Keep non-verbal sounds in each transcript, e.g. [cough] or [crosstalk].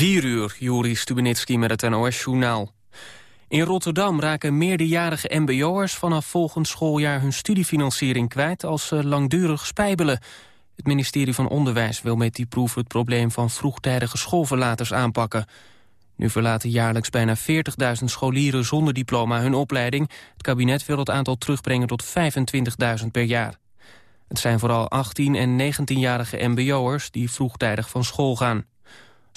4 uur, Juri Stubenitski met het NOS-journaal. In Rotterdam raken meerderjarige mbo'ers vanaf volgend schooljaar hun studiefinanciering kwijt als ze langdurig spijbelen. Het ministerie van Onderwijs wil met die proef het probleem van vroegtijdige schoolverlaters aanpakken. Nu verlaten jaarlijks bijna 40.000 scholieren zonder diploma hun opleiding. Het kabinet wil het aantal terugbrengen tot 25.000 per jaar. Het zijn vooral 18- en 19-jarige mbo'ers die vroegtijdig van school gaan.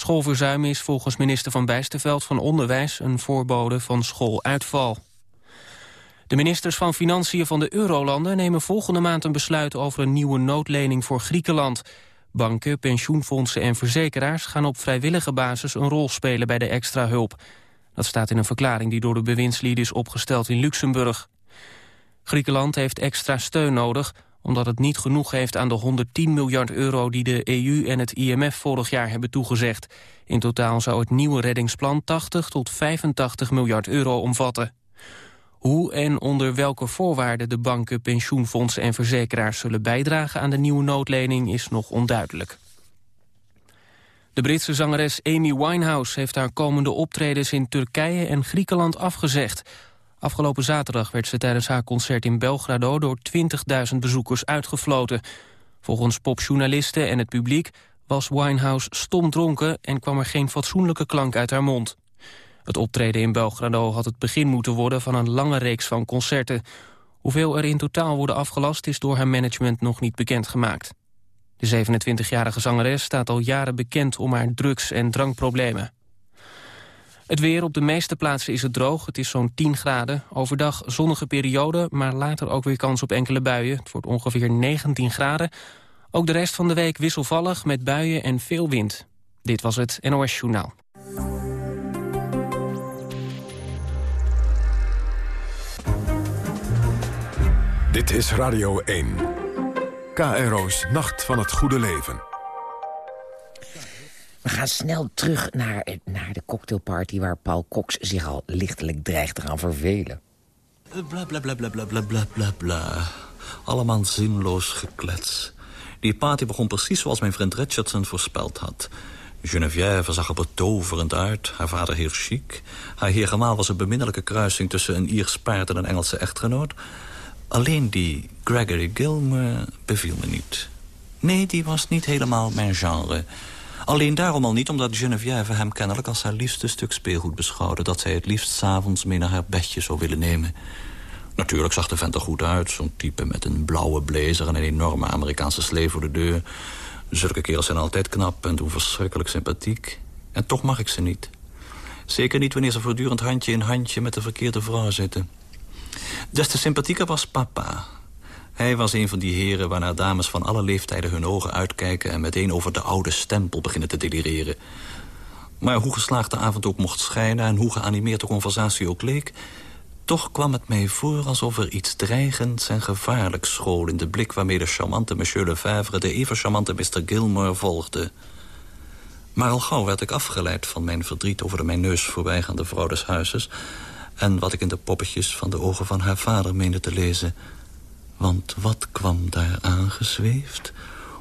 Schoolverzuim is volgens minister Van Bijsterveld van Onderwijs... een voorbode van schooluitval. De ministers van Financiën van de Eurolanden nemen volgende maand een besluit over een nieuwe noodlening voor Griekenland. Banken, pensioenfondsen en verzekeraars gaan op vrijwillige basis een rol spelen bij de extra hulp. Dat staat in een verklaring die door de bewindslieden is opgesteld in Luxemburg. Griekenland heeft extra steun nodig omdat het niet genoeg heeft aan de 110 miljard euro die de EU en het IMF vorig jaar hebben toegezegd. In totaal zou het nieuwe reddingsplan 80 tot 85 miljard euro omvatten. Hoe en onder welke voorwaarden de banken, pensioenfondsen en verzekeraars zullen bijdragen aan de nieuwe noodlening is nog onduidelijk. De Britse zangeres Amy Winehouse heeft haar komende optredens in Turkije en Griekenland afgezegd. Afgelopen zaterdag werd ze tijdens haar concert in Belgrado... door 20.000 bezoekers uitgefloten. Volgens popjournalisten en het publiek was Winehouse stomdronken... en kwam er geen fatsoenlijke klank uit haar mond. Het optreden in Belgrado had het begin moeten worden... van een lange reeks van concerten. Hoeveel er in totaal worden afgelast... is door haar management nog niet bekendgemaakt. De 27-jarige zangeres staat al jaren bekend om haar drugs- en drankproblemen. Het weer op de meeste plaatsen is het droog. Het is zo'n 10 graden. Overdag zonnige periode, maar later ook weer kans op enkele buien. Het wordt ongeveer 19 graden. Ook de rest van de week wisselvallig met buien en veel wind. Dit was het NOS Journaal. Dit is Radio 1. KRO's Nacht van het Goede Leven. We gaan snel terug naar, naar de cocktailparty... waar Paul Cox zich al lichtelijk dreigt te gaan vervelen. Bla bla bla bla bla bla bla bla bla. Allemaal zinloos geklets. Die party begon precies zoals mijn vriend Richardson voorspeld had. Geneviève zag er betoverend uit, haar vader heel chic. Haar heer gemaal was een beminnelijke kruising... tussen een Iers paard en een Engelse echtgenoot. Alleen die Gregory Gilmer beviel me niet. Nee, die was niet helemaal mijn genre... Alleen daarom al niet, omdat Geneviève hem kennelijk als haar liefste stuk speelgoed beschouwde... dat zij het liefst s'avonds mee naar haar bedje zou willen nemen. Natuurlijk zag de vent er goed uit. Zo'n type met een blauwe blazer en een enorme Amerikaanse slee voor de deur. Zulke kerels zijn altijd knap en doen verschrikkelijk sympathiek. En toch mag ik ze niet. Zeker niet wanneer ze voortdurend handje in handje met de verkeerde vrouw zitten. Des te sympathieker was papa. Hij was een van die heren waarnaar dames van alle leeftijden hun ogen uitkijken... en meteen over de oude stempel beginnen te delireren. Maar hoe geslaagd de avond ook mocht schijnen... en hoe geanimeerd de conversatie ook leek... toch kwam het mij voor alsof er iets dreigends en gevaarlijks school... in de blik waarmee de charmante Monsieur Lefebvre... de even charmante Mr. Gilmore volgde. Maar al gauw werd ik afgeleid van mijn verdriet... over de mijn neus voorbijgaande vrouw des huizes... en wat ik in de poppetjes van de ogen van haar vader meende te lezen... Want wat kwam daar aangezweefd?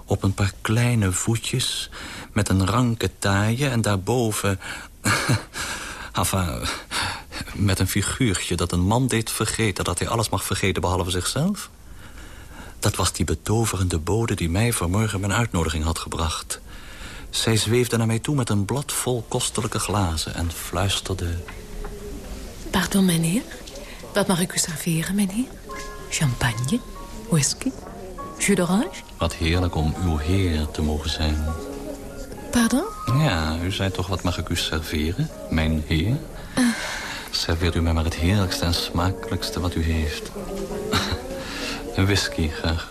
Op een paar kleine voetjes met een ranke taaie en daarboven... [laughs] enfin, met een figuurtje dat een man deed vergeten... dat hij alles mag vergeten behalve zichzelf. Dat was die betoverende bode die mij vanmorgen mijn uitnodiging had gebracht. Zij zweefde naar mij toe met een blad vol kostelijke glazen en fluisterde... Pardon, meneer. Wat mag ik u serveren, meneer? Champagne? Whisky? Jus d'orange? Wat heerlijk om uw heer te mogen zijn. Pardon? Ja, u zei toch wat mag ik u serveren, mijn heer? Uh. Serveert u mij maar het heerlijkste en smakelijkste wat u heeft. [laughs] Een whisky, graag.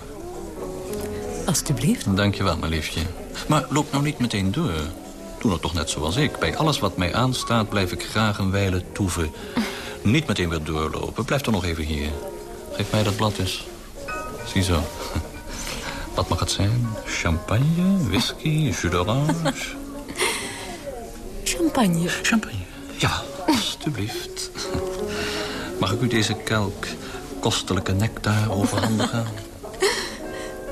Alsjeblieft. Dankjewel, mijn liefje. Maar loop nou niet meteen door. Doe het toch net zoals ik. Bij alles wat mij aanstaat blijf ik graag een wijle toeven. Niet meteen weer doorlopen. Blijf dan nog even hier. Geef mij dat blad eens. Ziezo. [laughs] Wat mag het zijn? Champagne, whisky, jus d'orange? [laughs] Champagne. Champagne, ja, alstublieft. [laughs] Mag ik u deze kelk kostelijke nectar overhandigen?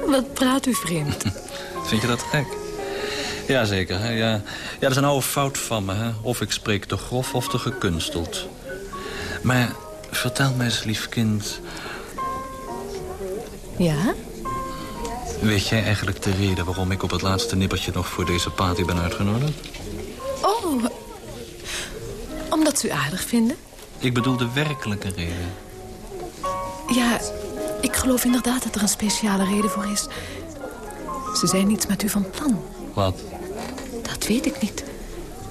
Wat praat u vreemd? Vind je dat gek? Jazeker, hè? Ja. ja, dat is een oude fout van me. Hè? Of ik spreek te grof of te gekunsteld. Maar vertel mij eens, lief kind... Ja? Weet jij eigenlijk de reden waarom ik op het laatste nippertje nog voor deze party ben uitgenodigd? Oh, omdat ze u aardig vinden? Ik bedoel de werkelijke reden. Ja, ik geloof inderdaad dat er een speciale reden voor is. Ze zijn niets met u van plan. Wat? Dat weet ik niet.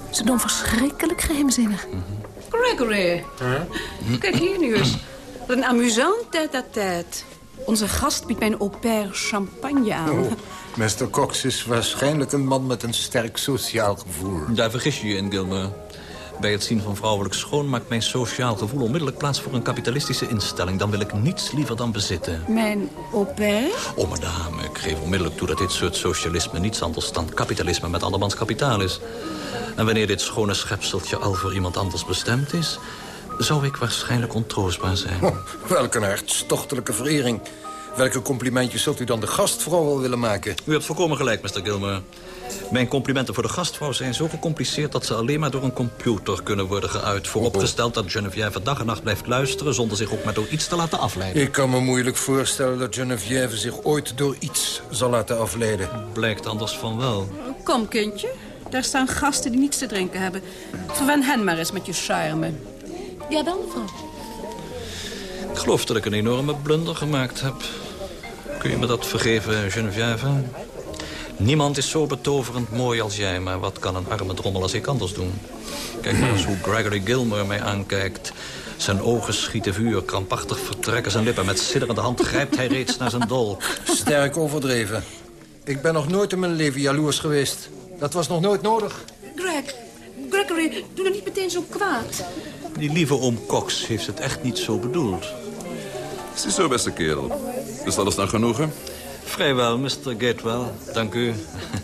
Ze doen verschrikkelijk geheimzinnig. Gregory. Kijk hier nu eens. Wat een amusant tête-à-tête. Onze gast biedt mijn au pair champagne aan. Oh, Mr. Cox is waarschijnlijk een man met een sterk sociaal gevoel. Daar vergis je je in, Gilmer. Bij het zien van vrouwelijk schoon maakt mijn sociaal gevoel onmiddellijk plaats voor een kapitalistische instelling. Dan wil ik niets liever dan bezitten. Mijn au pair? Oh, madame, ik geef onmiddellijk toe dat dit soort socialisme niets anders dan kapitalisme met andermans kapitaal is. En wanneer dit schone schepseltje al voor iemand anders bestemd is, zou ik waarschijnlijk ontroostbaar zijn. Oh, welk een hartstochtelijke verering. Welke complimentjes zult u dan de gastvrouw wel willen maken? U hebt volkomen gelijk, Mr. Gilmer. Mijn complimenten voor de gastvrouw zijn zo gecompliceerd... dat ze alleen maar door een computer kunnen worden geuit. Vooropgesteld dat Geneviève dag en nacht blijft luisteren... zonder zich ook maar door iets te laten afleiden. Ik kan me moeilijk voorstellen dat Geneviève zich ooit door iets zal laten afleiden. Blijkt anders van wel. Kom, kindje. Daar staan gasten die niets te drinken hebben. Verwen hen maar eens met je charme. Ja dan, mevrouw. Ik geloof dat ik een enorme blunder gemaakt heb. Kun je me dat vergeven, Geneviève? Niemand is zo betoverend mooi als jij, maar wat kan een arme drommel als ik anders doen? Kijk maar eens hoe Gregory Gilmer mij aankijkt. Zijn ogen schieten vuur, krampachtig vertrekken zijn lippen. Met sidderende hand grijpt hij reeds naar zijn dolk. Sterk overdreven. Ik ben nog nooit in mijn leven jaloers geweest. Dat was nog nooit nodig. Greg, Gregory, doe nou niet meteen zo kwaad. Die lieve oom Cox heeft het echt niet zo bedoeld. Ziezo, beste kerel. Is alles naar genoegen? Vrijwel, Mr. Gatewell. Dank u.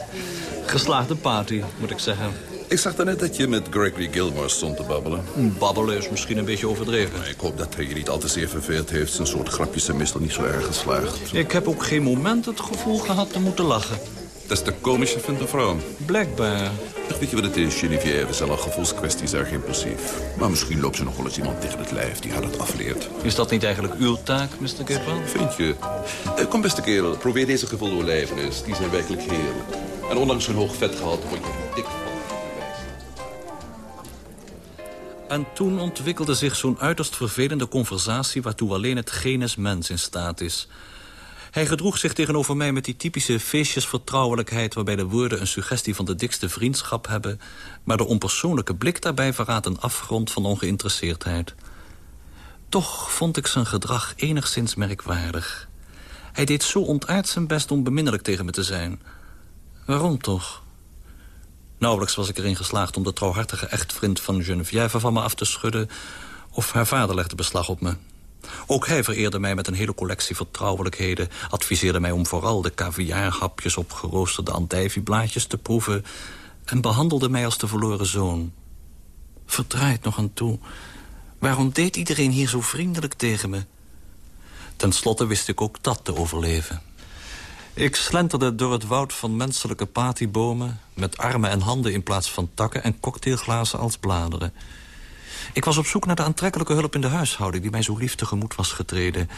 [laughs] Geslaagde party, moet ik zeggen. Ik zag daarnet dat je met Gregory Gilmore stond te babbelen. Babbelen is misschien een beetje overdreven. Ik hoop dat hij je niet al te zeer verveeld heeft. Zijn soort grapjes zijn meestal niet zo erg geslaagd. Ik heb ook geen moment het gevoel gehad te moeten lachen. Dat is de komische vindt een vrouw. Blijkbaar. Weet je wat het is? Geneviève is al een gevoelskwesties erg impulsief. Maar misschien loopt ze nog wel eens iemand tegen het lijf die haar dat afleert. Is dat niet eigenlijk uw taak, Mr. Gatewell? Vind je? Eh, kom, beste kerel. Probeer deze gevoelolijvenis. Die zijn werkelijk heerlijk. En ondanks hun hoog vetgehalte word je dik van. En toen ontwikkelde zich zo'n uiterst vervelende conversatie... waartoe alleen het genus mens in staat is. Hij gedroeg zich tegenover mij met die typische feestjesvertrouwelijkheid... waarbij de woorden een suggestie van de dikste vriendschap hebben... maar de onpersoonlijke blik daarbij verraadt een afgrond van ongeïnteresseerdheid. Toch vond ik zijn gedrag enigszins merkwaardig. Hij deed zo ontaard zijn best om beminnelijk tegen me te zijn. Waarom toch? Nauwelijks was ik erin geslaagd om de trouwhartige echtvriend van Geneviève van me af te schudden... of haar vader legde beslag op me. Ook hij vereerde mij met een hele collectie vertrouwelijkheden... adviseerde mij om vooral de caviarhapjes op geroosterde andijvieblaadjes te proeven... en behandelde mij als de verloren zoon. Verdraaid nog aan toe. Waarom deed iedereen hier zo vriendelijk tegen me? Ten slotte wist ik ook dat te overleven. Ik slenterde door het woud van menselijke patiebomen... met armen en handen in plaats van takken en cocktailglazen als bladeren. Ik was op zoek naar de aantrekkelijke hulp in de huishouding... die mij zo lief tegemoet was getreden.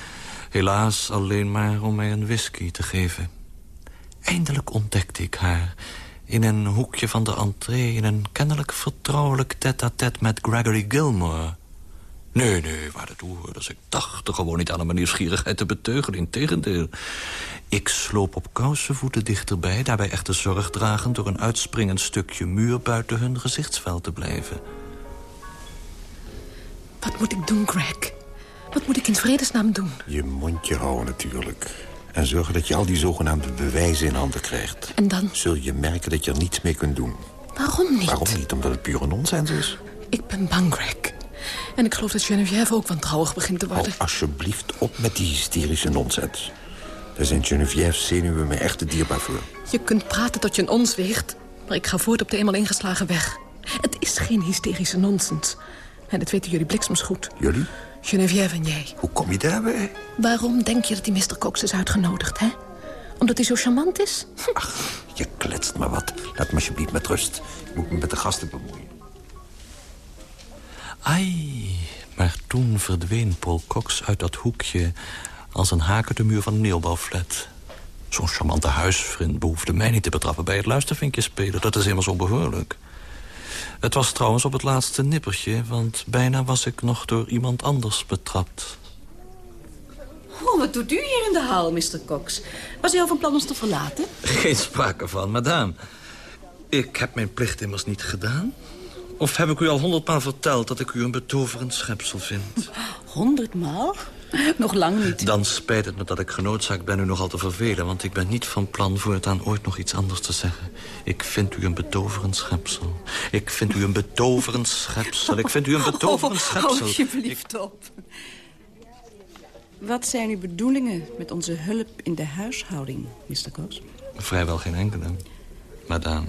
Helaas alleen maar om mij een whisky te geven. Eindelijk ontdekte ik haar... in een hoekje van de entree... in een kennelijk vertrouwelijk tête-à-tête met Gregory Gilmore... Nee, nee, waar de toehoorders. Ik dacht er gewoon niet aan mijn nieuwsgierigheid te beteugelen. Integendeel. Ik sloop op kousenvoeten dichterbij... daarbij echter zorg dragend door een uitspringend stukje muur... buiten hun gezichtsveld te blijven. Wat moet ik doen, Greg? Wat moet ik in vredesnaam doen? Je mondje houden natuurlijk. En zorgen dat je al die zogenaamde bewijzen in handen krijgt. En dan? Zul je merken dat je er niets mee kunt doen. Waarom niet? Waarom niet? Omdat het pure nonsens is. Ik ben bang, Greg. En ik geloof dat Geneviève ook wantrouwig begint te worden. alsjeblieft op met die hysterische nonsens. Daar zijn Genevieve's zenuwen me echt te dierbaar voor. Je kunt praten tot je een ons weegt. Maar ik ga voort op de eenmaal ingeslagen weg. Het is geen hysterische nonsens. En dat weten jullie bliksems goed. Jullie? Geneviève en jij. Hoe kom je daarbij? Waarom denk je dat die Mr. Cox is uitgenodigd, hè? Omdat hij zo charmant is? [laughs] Je kletst maar wat. Laat me alsjeblieft met rust. Ik moet me met de gasten bemoeien. Ai, maar toen verdween Paul Cox uit dat hoekje... als een haak uit de muur van een nieuwbouwflat. Zo'n charmante huisvriend behoefde mij niet te betrappen... bij het luistervinkje spelen, dat is immers onbehoorlijk. Het was trouwens op het laatste nippertje... want bijna was ik nog door iemand anders betrapt. Oh, wat doet u hier in de hal, Mr. Cox? Was u al van plan ons te verlaten? Geen sprake van, madame. Ik heb mijn plicht immers niet gedaan. Of heb ik u al honderdmaal verteld dat ik u een betoverend schepsel vind? Honderdmaal? [laughs] Nog lang niet. Dan spijt het me dat ik genoodzaakt ben u nogal te vervelen... want ik ben niet van plan voortaan ooit nog iets anders te zeggen. Ik vind u een betoverend schepsel. Ik vind u een betoverend schepsel. Ik vind u een [laughs] betoverend schepsel. Oh, alsjeblieft op. Wat zijn uw bedoelingen met onze hulp in de huishouding, Mr. Cox? Vrijwel geen enkele, madame.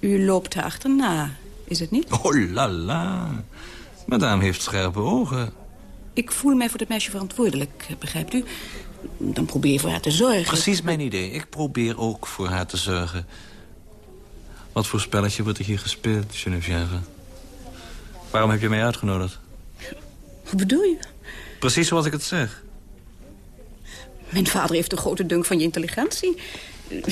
U loopt haar achterna, is het niet? Oh la la. Madame heeft scherpe ogen. Ik voel mij voor het meisje verantwoordelijk, begrijpt u? Dan probeer je voor haar te zorgen. Precies mijn idee. Ik probeer ook voor haar te zorgen. Wat voor spelletje wordt er hier gespeeld, Geneviève? Waarom heb je mij uitgenodigd? Hoe bedoel je? Precies zoals ik het zeg. Mijn vader heeft een grote dunk van je intelligentie.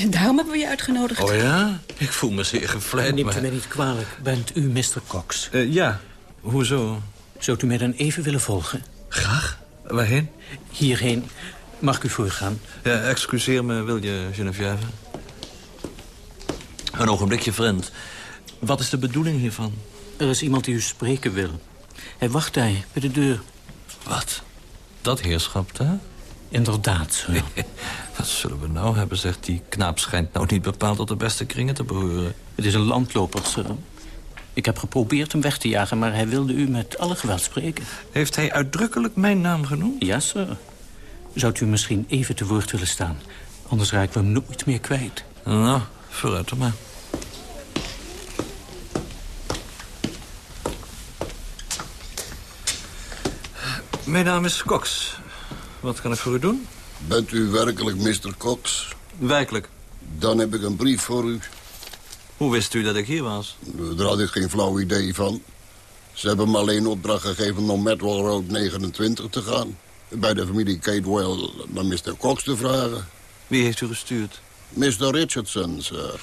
Daarom hebben we je uitgenodigd. Oh ja? Ik voel me zeer gevleid. Neemt u maar- mij niet kwalijk. Bent u Mr. Cox? Eh, ja, hoezo? Zou u mij dan even willen volgen? Graag. Waarheen? Hierheen. Mag ik u voorgaan? Ja, excuseer me, wil je, Geneviève? Een ogenblikje, vriend. Wat is de bedoeling hiervan? Er is iemand die u spreken wil. Hij wacht daar, bij de deur. Wat? Dat heerschap, hè? Inderdaad, sir. [laughs] Wat zullen we nou hebben, zegt die knaap schijnt nou niet bepaald tot de beste kringen te behoren. Het is een landloper, sir. Ik heb geprobeerd hem weg te jagen, maar hij wilde u met alle geweld spreken. Heeft hij uitdrukkelijk mijn naam genoemd? Ja, sir. Zou u misschien even te woord willen staan? Anders raak ik hem nooit meer kwijt. Nou, vooruit dan maar. Mijn naam is Cox. Wat kan ik voor u doen? Bent u werkelijk Mr. Cox? Werkelijk. Dan heb ik een brief voor u. Hoe wist u dat ik hier was? Daar had ik geen flauw idee van. Ze hebben me alleen opdracht gegeven om Medwell Road 29 te gaan. Bij de familie Catewell naar Mr. Cox te vragen. Wie heeft u gestuurd? Mr. Richardson, sir.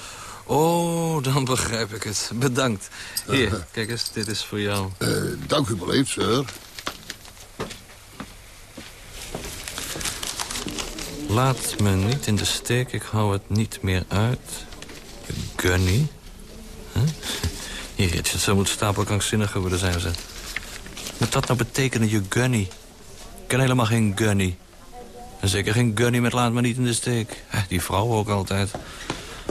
Oh, dan begrijp ik het. Bedankt. Hier, [laughs] kijk eens, dit is voor jou. Eh, dank u beleefd, sir. Laat me niet in de steek, ik hou het niet meer uit. Gunny. Huh? Hier, Richardson moet stapelkrankzinnig geworden zijn ze. Moet dat nou betekenen, je Gunny? Ik ken helemaal geen Gunny. En zeker geen Gunny met laat me niet in de steek. Eh, Die vrouw ook altijd.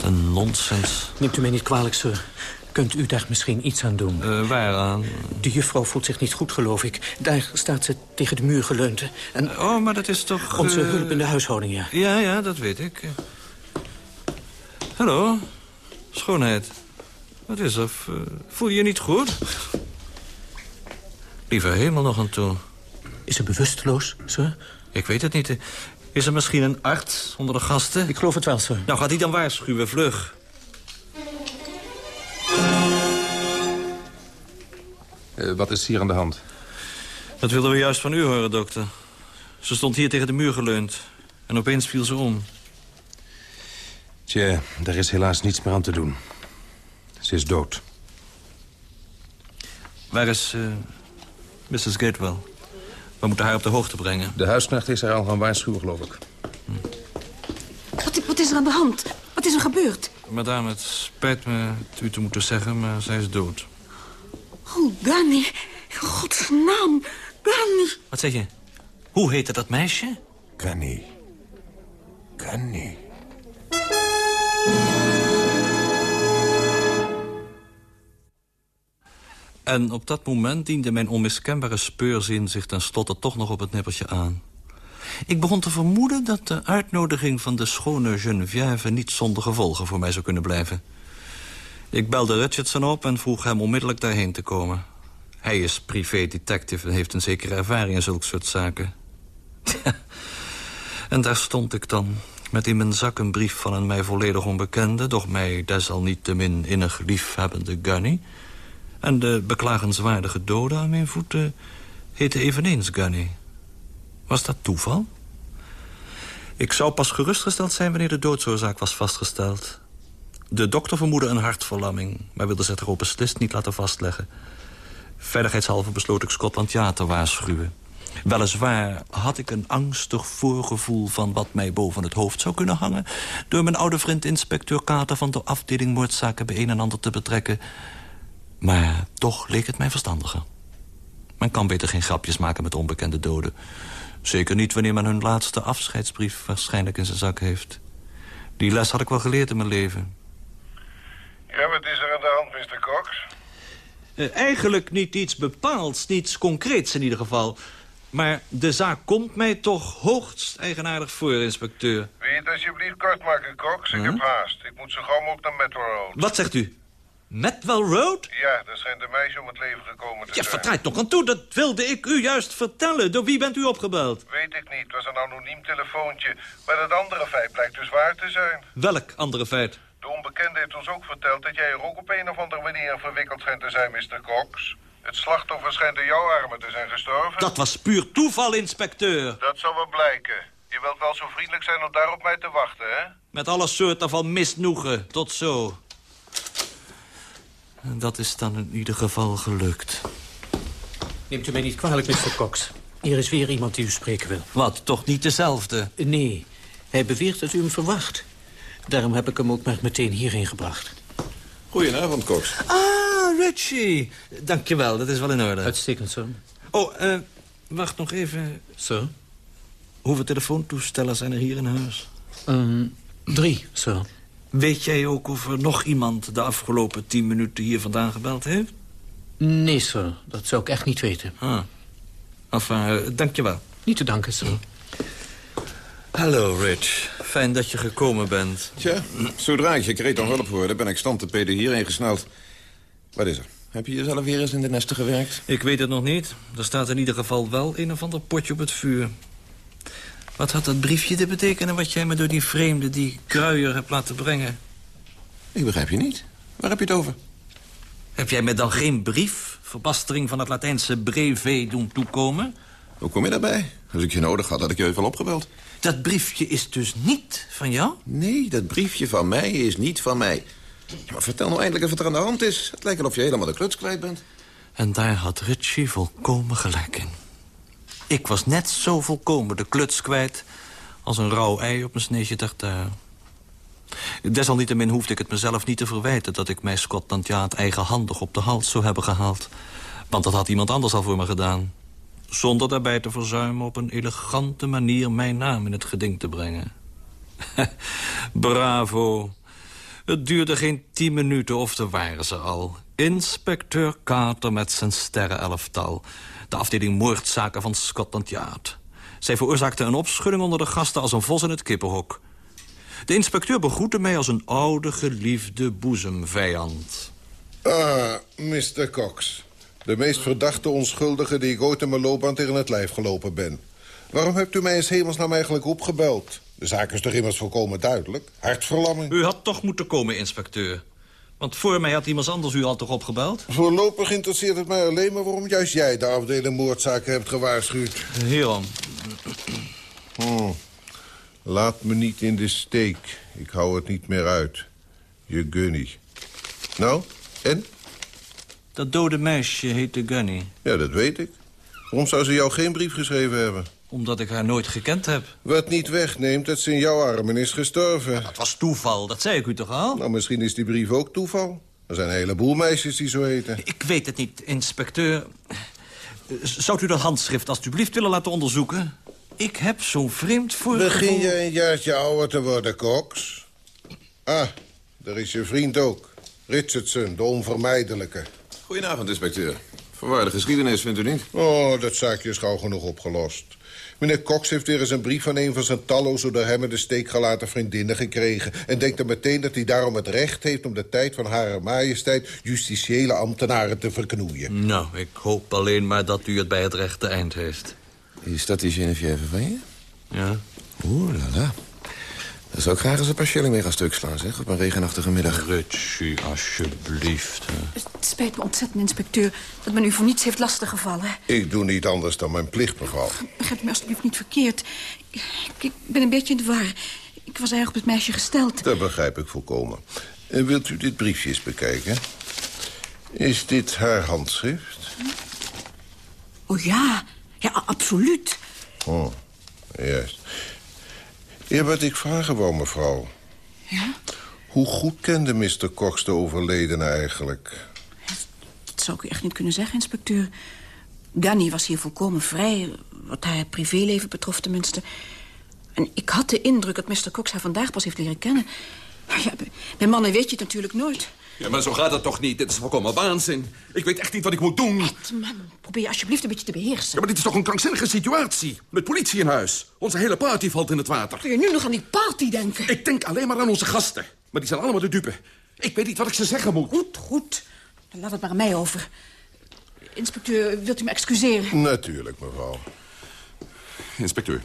Een nonsens. Neemt u mij niet kwalijk, sir. Kunt u daar misschien iets aan doen? Uh, waaraan? De juffrouw voelt zich niet goed, geloof ik. Daar staat ze tegen de muur geleund. En oh, maar dat is toch... Onze uh... hulp in de huishouding, ja. Ja, ja, dat weet ik. Hallo, schoonheid. Wat is er? Voel je je niet goed? Lieve hemel nog aan toe. Is ze bewusteloos, sir? Ik weet het niet. Is er misschien een arts onder de gasten? Ik geloof het wel, sir. Nou, gaat die dan waarschuwen, vlug. Uh, wat is hier aan de hand? Dat wilden we juist van u horen, dokter. Ze stond hier tegen de muur geleund. En opeens viel ze om. Tja, daar is helaas niets meer aan te doen. Ze is dood. Waar is uh, Mrs. Gatewell? We moeten haar op de hoogte brengen. De huisknecht is haar al gaan waarschuwen, geloof ik. Hm. Wat, wat is er aan de hand? Wat is er gebeurd? Madame, het spijt me het u te moeten zeggen, maar zij is dood. Oh, Gunny. In godsnaam. Gunny. Wat zeg je? Hoe heette dat meisje? Gunny. Gunny. En op dat moment diende mijn onmiskenbare speurzin zich tenslotte toch nog op het nippertje aan. Ik begon te vermoeden dat de uitnodiging van de schone Geneviève niet zonder gevolgen voor mij zou kunnen blijven. Ik belde Richardson op en vroeg hem onmiddellijk daarheen te komen. Hij is privé-detective en heeft een zekere ervaring in zulke soort zaken. [laughs] en daar stond ik dan, Met in mijn zak een brief van een mij volledig onbekende... doch mij desalniettemin innig liefhebbende Gunny. En de beklagenswaardige dode aan mijn voeten heette eveneens Gunny. Was dat toeval? Ik zou pas gerustgesteld zijn wanneer de doodsoorzaak was vastgesteld. De dokter vermoedde een hartverlamming... maar wilde zich erop beslist niet laten vastleggen. Veiligheidshalve besloot ik Scotland ja te waarschuwen. Weliswaar had ik een angstig voorgevoel van wat mij boven het hoofd zou kunnen hangen... door mijn oude vriend inspecteur Kater van de afdeling moordzaken bij een en ander te betrekken. Maar toch leek het mij verstandiger. Men kan beter geen grapjes maken met onbekende doden. Zeker niet wanneer men hun laatste afscheidsbrief waarschijnlijk in zijn zak heeft. Die les had ik wel geleerd in mijn leven. Ja, wat is er aan de hand, Mr. Cox? Uh, eigenlijk niet iets bepaalds, niets concreets in ieder geval. Maar de zaak komt mij toch hoogst eigenaardig voor, inspecteur. Wil je het alsjeblieft kort maken, Cox? Ik heb haast. Ik moet zo gauw mogelijk naar Metro Road. Wat zegt u? Metwell Road? Ja, daar schijnt een meisje om het leven gekomen te ja, zijn. Ja, verdraait toch aan toe. Dat wilde ik u juist vertellen. Door wie bent u opgebeld? Weet ik niet. Het was een anoniem telefoontje. Maar dat andere feit blijkt dus waar te zijn. Welk andere feit? De onbekende heeft ons ook verteld dat jij er ook op een of andere manier verwikkeld schijnt te zijn, Mr. Cox. Het slachtoffer schijnt in jouw armen te zijn gestorven. Dat was puur toeval, inspecteur. Dat zal wel blijken. Je wilt wel zo vriendelijk zijn om daar op mij te wachten, hè? Met alle soorten van misnoegen. Tot zo. En dat is dan in ieder geval gelukt. Neemt u mij niet kwalijk, Mr. Cox. Hier is weer iemand die u spreken wil. Wat, toch niet dezelfde? Nee, hij beweert dat u hem verwacht. Daarom heb ik hem ook maar meteen hierheen gebracht. Goedenavond, Cox. Ah, Richie. Dankjewel, dat is wel in orde. Uitstekend, sir. Oh, uh, wacht nog even. Sir? Hoeveel telefoontoestellen zijn er hier in huis? Um, drie, sir. Weet jij ook of er nog iemand de afgelopen tien minuten hier vandaan gebeld heeft? Nee, sir. Dat zou ik echt niet weten. Ah. Enfin, uh, dankjewel. Niet te danken, sir. Hallo, Rich. Fijn dat je gekomen bent. Tja, zodra ik gekreet om hulp hoorde, ben ik stand te peden hierheen gesneld. Wat is er? Heb je jezelf weer eens in de nesten gewerkt? Ik weet het nog niet. Er staat in ieder geval wel een of ander potje op het vuur. Wat had dat briefje te betekenen wat jij me door die vreemde, die kruier, hebt laten brengen? Ik begrijp je niet. Waar heb je het over? Heb jij me dan geen brief, verbastering van het Latijnse breve, doen toekomen? Hoe kom je daarbij? Als ik je nodig had, had ik je even opgebeld. Dat briefje is dus niet van jou? Nee, dat briefje van mij is niet van mij. Vertel nou eindelijk of wat er aan de hand is. Het lijkt of je helemaal de kluts kwijt bent. En daar had Ritchie volkomen gelijk in. Ik was net zo volkomen de kluts kwijt... als een rauw ei op een sneetje tartaar. Desalniettemin hoefde ik het mezelf niet te verwijten... dat ik mij Scotland Yard eigenhandig op de hals zou hebben gehaald. Want dat had iemand anders al voor me gedaan. Zonder daarbij te verzuimen op een elegante manier... mijn naam in het geding te brengen. [laughs] Bravo. Het duurde geen tien minuten of te waren ze al. Inspecteur Carter met zijn sterrenelftal. De afdeling moordzaken van Scotland Yard. Zij veroorzaakte een opschudding onder de gasten als een vos in het kippenhok. De inspecteur begroette mij als een oude, geliefde boezemvijand. Ah, Mr. Cox. De meest verdachte onschuldige die ik ooit in mijn loopbaan tegen het lijf gelopen ben. Waarom hebt u mij in hemelsnaam eigenlijk opgebeld? De zaak is toch immers volkomen duidelijk? Hartverlamming. U had toch moeten komen, inspecteur. Want voor mij had iemand anders u al toch opgebeld? Voorlopig interesseert het mij alleen maar waarom juist jij de afdeling moordzaken hebt gewaarschuwd. Hierom. Hmm. Laat me niet in de steek. Ik hou het niet meer uit. Je Gunny. Nou, en? Dat dode meisje heette Gunny. Ja, dat weet ik. Waarom zou ze jou geen brief geschreven hebben? Omdat ik haar nooit gekend heb. Wat niet wegneemt dat ze in jouw armen is gestorven. Ja, dat was toeval, dat zei ik u toch al? Nou, misschien is die brief ook toeval. Er zijn een heleboel meisjes die zo heten. Ik weet het niet, inspecteur. Zou u dat handschrift alstublieft willen laten onderzoeken? Ik heb zo'n vreemd voorgevoel... Begin je een jaartje ouder te worden, Cox? Ah, daar is je vriend ook. Richardson, de onvermijdelijke. Goedenavond, inspecteur. Verwaarde geschiedenis, vindt u niet? Oh, dat zaakje is gauw genoeg opgelost. Meneer Cox heeft weer eens een brief van een van zijn talloze door hem in de steek gelaten vriendinnen gekregen... en denkt er meteen dat hij daarom het recht heeft om de tijd van Hare Majesteit... justitiële ambtenaren te verknoeien. Nou, ik hoop alleen maar dat u het bij het rechte eind heeft. Is dat die Geneviève van je? Ja. Oeh, la la. Dat zou ik graag eens een paar shilling mee gaan stuk slaan, zeg. Op een regenachtige middag. Ritchie, alsjeblieft. Het spijt me ontzettend, inspecteur, dat men u voor niets heeft lastiggevallen. Ik doe niet anders dan mijn plicht, mevrouw. Begrijp me alsjeblieft niet verkeerd. Ik, ik ben een beetje in de war. Ik was erg op het meisje gesteld. Dat begrijp ik volkomen. En wilt u dit briefje eens bekijken? Is dit haar handschrift? Oh ja, ja, absoluut. Oh, juist. Ja, wat ik vragen wou, mevrouw. Ja? Hoe goed kende Mr. Cox de overledene eigenlijk? Dat zou ik u echt niet kunnen zeggen, inspecteur. Ganni was hier volkomen vrij, wat haar privéleven betrof tenminste. En ik had de indruk dat Mr. Cox haar vandaag pas heeft leren kennen. Maar Ja, bij mannen weet je het natuurlijk nooit. Ja, maar zo gaat het toch niet? Dit is volkomen waanzin. Ik weet echt niet wat ik moet doen. Man, probeer je alsjeblieft een beetje te beheersen. Ja, maar dit is toch een krankzinnige situatie? Met politie in huis. Onze hele party valt in het water. Kun je nu nog aan die party denken? Ik denk alleen maar aan onze gasten. Maar die zijn allemaal de dupe. Ik weet niet wat ik ze zeggen moet. Goed, goed. Dan laat het maar aan mij over. Inspecteur, wilt u me excuseren? Natuurlijk, mevrouw. Inspecteur,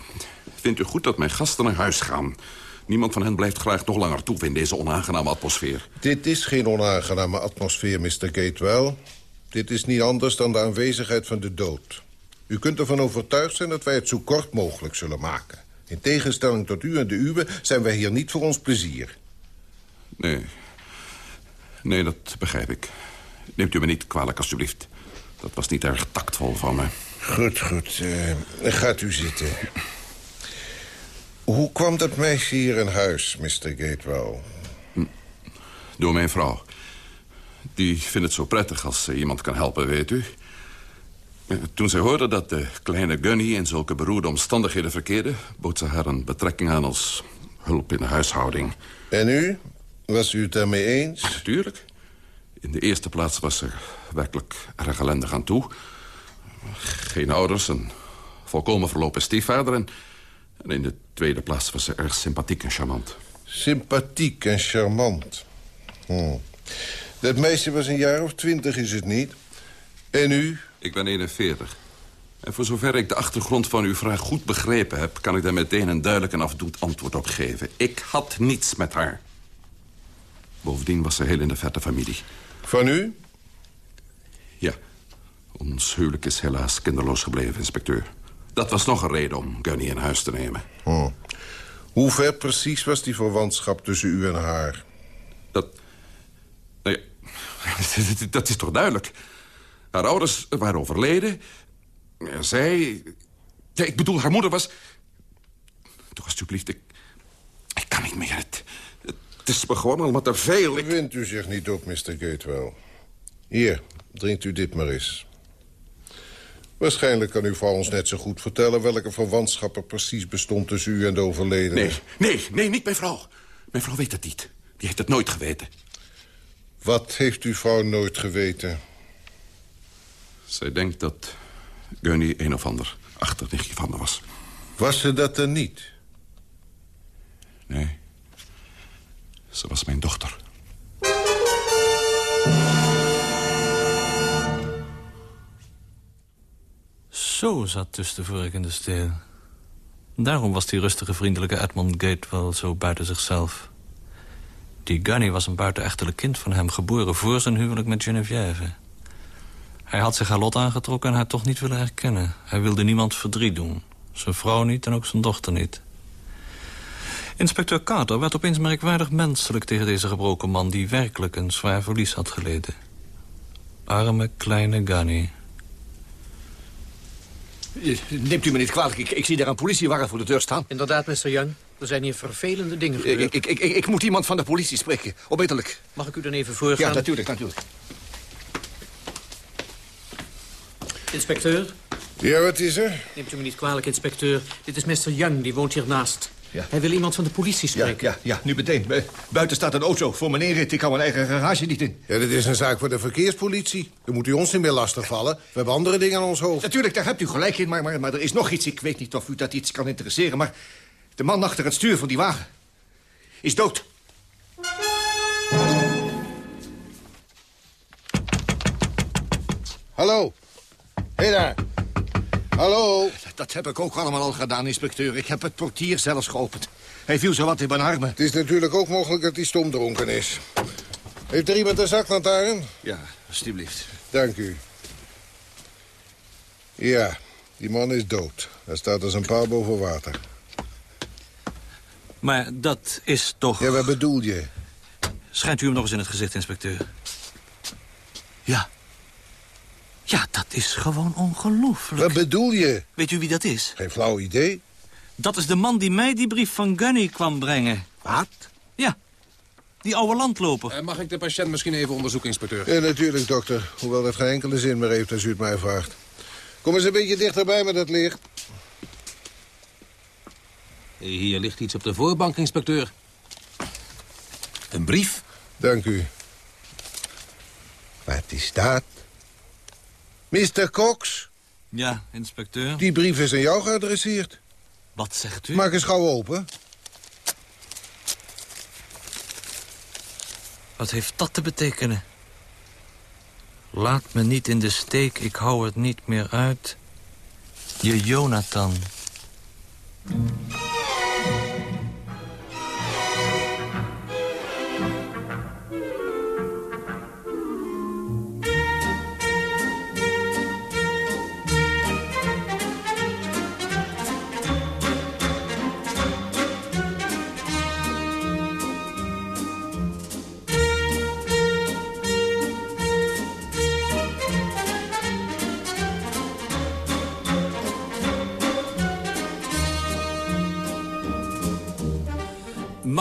vindt u goed dat mijn gasten naar huis gaan? Niemand van hen blijft graag nog langer toe in deze onaangename atmosfeer. Dit is geen onaangename atmosfeer, Mr. Gatewell. Dit is niet anders dan de aanwezigheid van de dood. U kunt ervan overtuigd zijn dat wij het zo kort mogelijk zullen maken. In tegenstelling tot u en de uwe zijn wij hier niet voor ons plezier. Nee. Nee, dat begrijp ik. Neemt u me niet kwalijk, alstublieft. Dat was niet erg tactvol van me. Goed, goed. eh, gaat u zitten. Hoe kwam dat meisje hier in huis, Mr. Gatewell? Door mijn vrouw. Die vindt het zo prettig als ze iemand kan helpen, weet u. Eh, Toen zij hoorde dat de kleine Gunny in zulke beroerde omstandigheden verkeerde... bood ze haar een betrekking aan als hulp in de huishouding. En u? Was u het daarmee eens? Natuurlijk. In de eerste plaats was ze werkelijk erg ellendig aan toe. Geen ouders, een volkomen verlopen stiefvader... En, en in de tweede plaats was ze erg sympathiek en charmant. Sympathiek en charmant. Hm. Dat meisje was een jaar of twintig, is het niet? En u? Ik ben 41. En voor zover ik de achtergrond van uw vraag goed begrepen heb... kan ik daar meteen een duidelijk en afdoend antwoord op geven. Ik had niets met haar. Bovendien was ze heel in de verte familie. Van u? Ja. Ons huwelijk is helaas kinderloos gebleven, inspecteur. Dat was nog een reden om Gunny in huis te nemen. Hm. Hoe ver precies was die verwantschap tussen u en haar? Dat... Nou ja, [laughs] dat is toch duidelijk? Haar ouders waren overleden. En Zij... Ja, ik bedoel, haar moeder was... Toch alsjeblieft, ik... Ik kan niet meer. Het, het is me gewoon allemaal te veel. Ik... Wint u zich niet op, Mr. Gatewell. Hier, drinkt u dit maar eens. Waarschijnlijk kan uw vrouw ons net zo goed vertellen... welke verwantschap er precies bestond tussen u en de overledene. Nee, nee, nee, niet mijn vrouw. Mijn vrouw weet het niet. Die heeft het nooit geweten. Wat heeft uw vrouw nooit geweten? Zij denkt dat Gunny een of ander achternichtje van me was. Was ze dat dan niet? Nee. Ze was mijn dochter. Zo zat dus de vork in de steel. Daarom was die rustige, vriendelijke Edmund Gate wel zo buiten zichzelf. Die Gunny was een buitenechtelijk kind van hem... geboren voor zijn huwelijk met Geneviève. Hij had zich haar lot aangetrokken en haar toch niet willen herkennen. Hij wilde niemand verdriet doen. Zijn vrouw niet en ook zijn dochter niet. Inspecteur Carter werd opeens merkwaardig menselijk tegen deze gebroken man... die werkelijk een zwaar verlies had geleden. Arme kleine Gunny. Neemt u me niet kwalijk, ik, ik zie daar een politiewagen voor de deur staan. Inderdaad, Mr. Young. Er zijn hier vervelende dingen Ik, gebeurd. ik, ik, ik, ik moet iemand van de politie spreken, onmiddellijk. Mag ik u dan even voorgaan? Ja, natuurlijk, natuurlijk. Inspecteur? Ja, wat is er? Neemt u me niet kwalijk, inspecteur. Dit is Mr. Young, die woont hiernaast. Ja. Hij wil iemand van de politie spreken. ja, ja, nu meteen. Eh, Buiten staat een auto voor mijn inrit. Ik kan mijn eigen garage niet in. Ja, dit is een zaak voor de verkeerspolitie. Dan moet u ons niet meer lastigvallen. We hebben andere dingen aan ons hoofd. Natuurlijk, daar hebt u gelijk in, maar, maar, maar er is nog iets. Ik weet niet of u dat iets kan interesseren, maar... de man achter het stuur van die wagen is dood. Hallo. Hé daar. Hallo. Dat heb ik ook allemaal al gedaan, inspecteur. Ik heb het portier zelfs geopend. Hij viel zo wat in mijn armen. Het is natuurlijk ook mogelijk dat hij stomdronken is. Heeft er iemand een zaklantaarn? Ja, alstublieft. Dank u. Ja, die man is dood. Hij staat als een paal boven water. Maar dat is toch... Ja, wat bedoel je? Schijnt u hem nog eens in het gezicht, inspecteur? Ja. Ja, dat is gewoon ongelooflijk. Wat bedoel je? Weet u wie dat is? Geen flauw idee. Dat is de man die mij die brief van Gunny kwam brengen. Wat? Ja, die oude landloper. Uh, mag ik de patiënt misschien even onderzoeken, inspecteur? Ja, natuurlijk, dokter. Hoewel dat geen enkele zin meer heeft als u het mij vraagt. Kom eens een beetje dichterbij met dat licht. Hier ligt iets op de voorbank, inspecteur. Een brief? Dank u. Wat is dat? Mr. Cox? Ja, inspecteur. Die brief is aan jou geadresseerd. Wat zegt u? Maak eens gauw open. Wat heeft dat te betekenen? Laat me niet in de steek, ik hou het niet meer uit. Je Jonathan.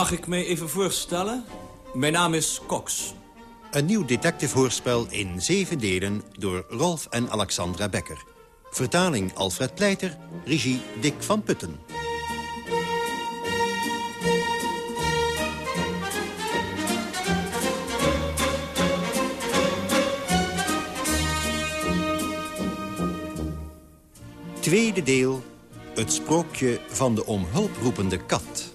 Mag ik mij even voorstellen? Mijn naam is Cox. Een nieuw detective-hoorspel in zeven delen door Rolf en Alexandra Becker. Vertaling Alfred Pleiter, regie Dick van Putten. Tweede deel, het sprookje van de om hulp roepende kat.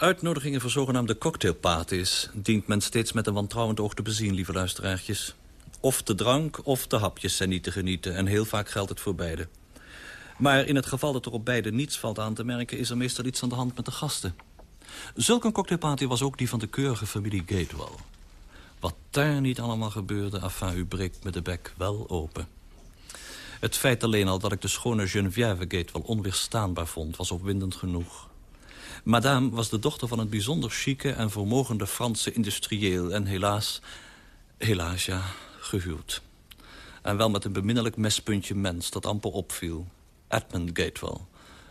Uitnodigingen voor zogenaamde cocktailparties... dient men steeds met een wantrouwend oog te bezien, lieve luisteraartjes. Of de drank of de hapjes zijn niet te genieten... en heel vaak geldt het voor beide. Maar in het geval dat er op beide niets valt aan te merken... is er meestal iets aan de hand met de gasten. Zulk een cocktailparty was ook die van de keurige familie Gatewell. Wat daar niet allemaal gebeurde, enfin, u breekt me de bek wel open. Het feit alleen al dat ik de schone Geneviève Gatewell onweerstaanbaar vond... was opwindend genoeg. Madame was de dochter van een bijzonder chique en vermogende Franse industrieel... en helaas, helaas ja, gehuwd. En wel met een beminnelijk mespuntje mens dat amper opviel. Edmund Gatewell.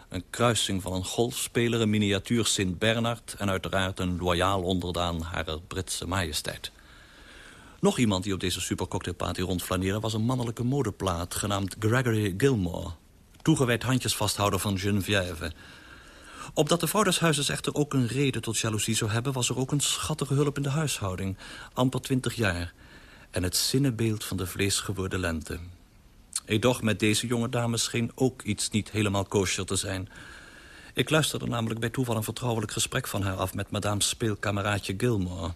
Een kruising van een golfspeler, een miniatuur Sint-Bernard... en uiteraard een loyaal onderdaan harer Britse majesteit. Nog iemand die op deze supercocktailparty rondflaneerde... was een mannelijke modeplaat genaamd Gregory Gilmore. Toegewijd handjesvasthouder van Geneviève... Opdat de vrouw des huizes echter ook een reden tot jaloezie zou hebben... was er ook een schattige hulp in de huishouding, amper twintig jaar... en het zinnenbeeld van de vleesgeworden lente. Edoch met deze jonge dame scheen ook iets niet helemaal kosher te zijn. Ik luisterde namelijk bij toeval een vertrouwelijk gesprek van haar af... met madame's speelkameraadje Gilmore.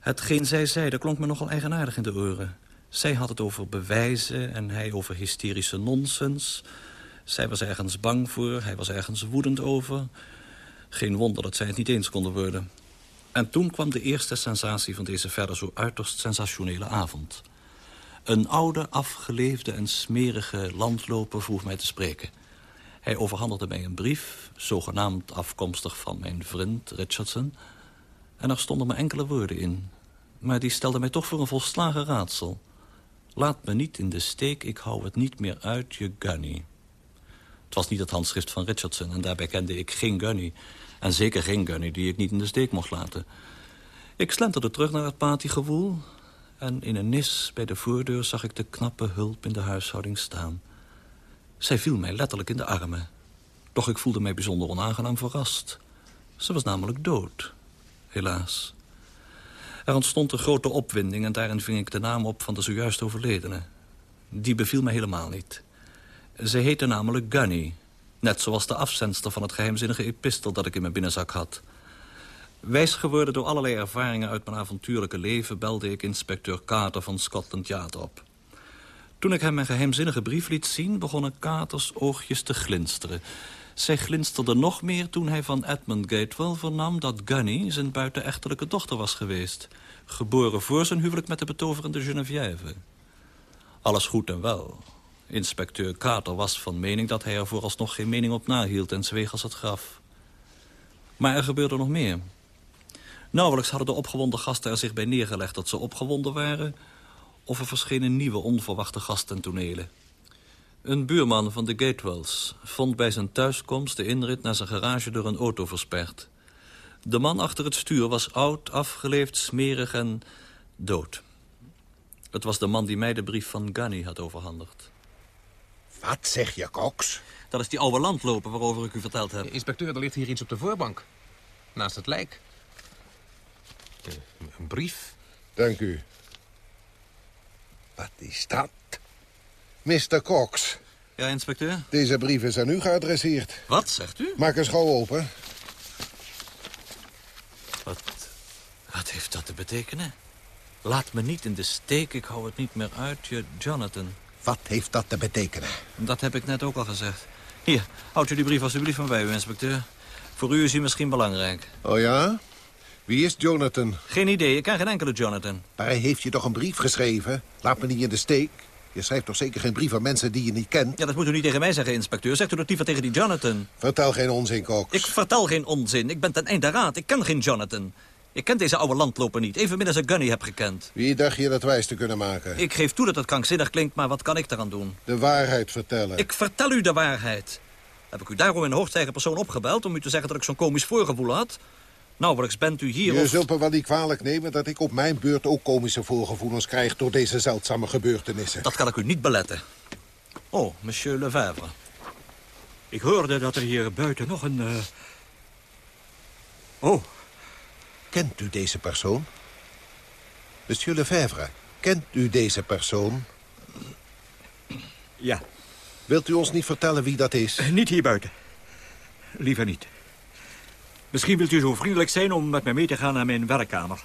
Hetgeen zij zeide klonk me nogal eigenaardig in de oren. Zij had het over bewijzen en hij over hysterische nonsens... Zij was ergens bang voor, hij was ergens woedend over. Geen wonder dat zij het niet eens konden worden. En toen kwam de eerste sensatie van deze verder zo uiterst sensationele avond. Een oude, afgeleefde en smerige landloper vroeg mij te spreken. Hij overhandigde mij een brief, zogenaamd afkomstig van mijn vriend Richardson. En er stonden maar enkele woorden in. Maar die stelde mij toch voor een volslagen raadsel. Laat me niet in de steek, ik hou het niet meer uit, je Gunny. Het was niet het handschrift van Richardson en daarbij kende ik geen Gunny. En zeker geen Gunny die ik niet in de steek mocht laten. Ik slenterde terug naar het partygewoel... en in een nis bij de voordeur zag ik de knappe hulp in de huishouding staan. Zij viel mij letterlijk in de armen. Doch ik voelde mij bijzonder onaangenaam verrast. Ze was namelijk dood, helaas. Er ontstond een grote opwinding en daarin ving ik de naam op van de zojuist overledene. Die beviel mij helemaal niet. Ze heette namelijk Gunny. Net zoals de afzendster van het geheimzinnige epistel dat ik in mijn binnenzak had. Wijs geworden door allerlei ervaringen uit mijn avontuurlijke leven... belde ik inspecteur Carter van Scotland Yard op. Toen ik hem mijn geheimzinnige brief liet zien... begonnen Katers oogjes te glinsteren. Zij glinsterde nog meer toen hij van Edmund Gatewell vernam... dat Gunny zijn buitenechtelijke dochter was geweest. Geboren voor zijn huwelijk met de betoverende Geneviève. Alles goed en wel. Inspecteur Carter was van mening dat hij er vooralsnog geen mening op nahield... en zweeg als het graf. Maar er gebeurde nog meer. Nauwelijks hadden de opgewonden gasten er zich bij neergelegd dat ze opgewonden waren... of er verschenen nieuwe onverwachte gasten tonelen. Een buurman van de Gatewells vond bij zijn thuiskomst de inrit naar zijn garage door een auto versperd. De man achter het stuur was oud, afgeleefd, smerig en dood. Het was de man die mij de brief van Gunny had overhandigd. Wat zeg je, Cox? Dat is die oude landloper waarover ik u verteld heb. Inspecteur, er ligt hier iets op de voorbank. Naast het lijk. Eh, Een brief. Dank u. Wat is dat? Mr. Cox. Ja, inspecteur? Deze brief is aan u geadresseerd. Wat, zegt u? Maak eens gauw open. Wat, wat heeft dat te betekenen? Laat me niet in de steek, ik hou het niet meer uit, je Jonathan. Wat heeft dat te betekenen? Dat heb ik net ook al gezegd. Hier, houd u die brief alsjeblieft van bij u, inspecteur. Voor u is hij misschien belangrijk. Oh ja? Wie is Jonathan? Geen idee, ik ken geen enkele Jonathan. Maar hij heeft je toch een brief geschreven? Laat me niet in de steek. Je schrijft toch zeker geen brief aan mensen die je niet kent? Ja, dat moet u niet tegen mij zeggen, inspecteur. Zegt u dat liever tegen die Jonathan. Vertel geen onzin, Cox. Ik vertel geen onzin. Ik ben ten einde raad. Ik ken geen Jonathan. Ik ken deze oude landloper niet. Evenmin als ik Gunny heb gekend. Wie dacht je dat wijs te kunnen maken? Ik geef toe dat het krankzinnig klinkt, maar wat kan ik eraan doen? De waarheid vertellen. Ik vertel u de waarheid. Heb ik u daarom in hoogsteigen persoon opgebeld... om u te zeggen dat ik zo'n komisch voorgevoel had? Nauwelijks bent u hier Je of... zult me wel niet kwalijk nemen dat ik op mijn beurt ook komische voorgevoelens krijg... door deze zeldzame gebeurtenissen. Dat kan ik u niet beletten. Oh, monsieur Lefebvre. Ik hoorde dat er hier buiten nog een... eh, Oh, Kent u deze persoon? Monsieur Lefebvre, kent u deze persoon? ja. Wilt u ons niet vertellen wie dat is? Eh, Niet hier buiten. Liever niet. Misschien wilt u zo vriendelijk zijn om met mij mee te gaan naar mijn werkkamer.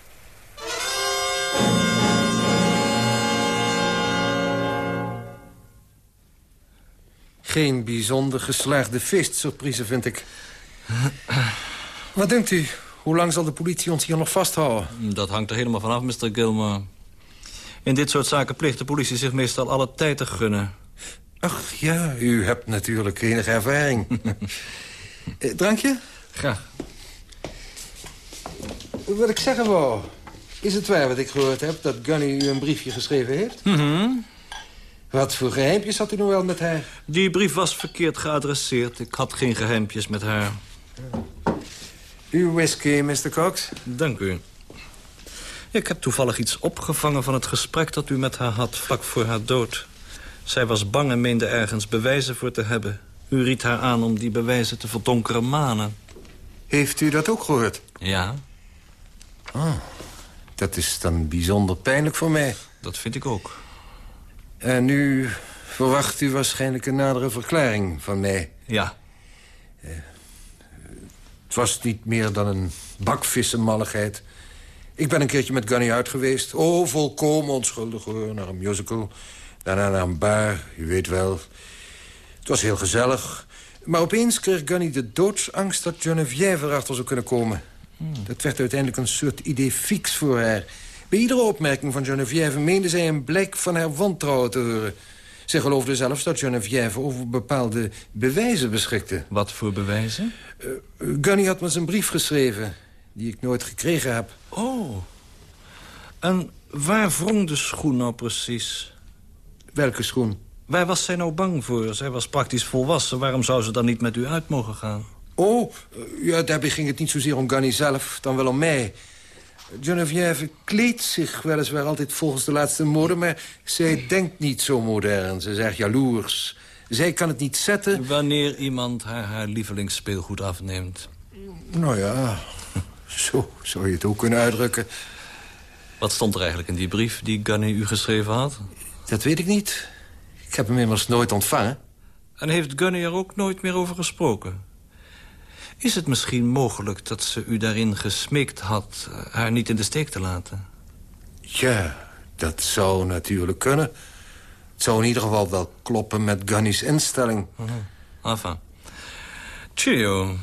Geen bijzonder geslaagde feestsurprise, vind ik. Wat denkt u? Hoe lang zal de politie ons hier nog vasthouden? Dat hangt er helemaal vanaf, Mr. Gilmore. In dit soort zaken plicht de politie zich meestal alle tijd te gunnen. Ach ja, u hebt natuurlijk enige ervaring. [laughs] Eh, Drankje? Graag. Wat ik zeggen wou... Is het waar wat ik gehoord heb dat Gunny u een briefje geschreven heeft? Mhm. Wat voor geheimpjes had u nog wel met haar? Die brief was verkeerd geadresseerd. Ik had geen geheimpjes met haar. Uw whisky, Mr. Cox. Dank u. Ik heb toevallig iets opgevangen van het gesprek dat u met haar had vlak voor haar dood. Zij was bang en meende ergens bewijzen voor te hebben. U ried haar aan om die bewijzen te verdonkeren manen. Heeft u dat ook gehoord? Ja, Oh, dat is dan bijzonder pijnlijk voor mij. dat vind ik ook. En nu verwacht u waarschijnlijk een nadere verklaring van mij. Ja. Het was niet meer dan een bakvissenmalligheid. Ik ben een keertje met Gunny uit geweest. Oh, volkomen onschuldig hoor, naar een musical. Daarna naar een bar, u weet wel. Het was heel gezellig. Maar opeens kreeg Gunny de doodsangst dat Geneviève erachter zou kunnen komen. Dat werd uiteindelijk een soort idee fix voor haar. Bij iedere opmerking van Geneviève meende zij een blijk van haar wantrouwen te horen. Zij geloofde zelfs dat Geneviève over bepaalde bewijzen beschikte. Wat voor bewijzen? Gunny had me zijn brief geschreven, die ik nooit gekregen heb. Oh. En waar wrong de schoen nou precies? Welke schoen? Waar was zij nou bang voor? Zij was praktisch volwassen. Waarom zou ze dan niet met u uit mogen gaan? Oh, eh, ja, daarbij ging het niet zozeer om Gunny zelf, dan wel om mij. Geneviève kleedt zich weliswaar altijd volgens de laatste mode... maar zij denkt niet zo modern. Ze is erg jaloers. Zij kan het niet zetten. Wanneer iemand haar haar lievelingsspeelgoed afneemt. Nou ja, zo zou je het ook kunnen uitdrukken. Wat stond er eigenlijk in die brief die Gunny u geschreven had? Dat weet ik niet. Ik heb hem immers nooit ontvangen. En heeft Gunny er ook nooit meer over gesproken? Is het misschien mogelijk dat ze u daarin gesmeekt had... eh, haar niet in de steek te laten? Ja, dat zou natuurlijk kunnen. Het zou in ieder geval wel kloppen met Gunny's instelling. Enfin. Chio.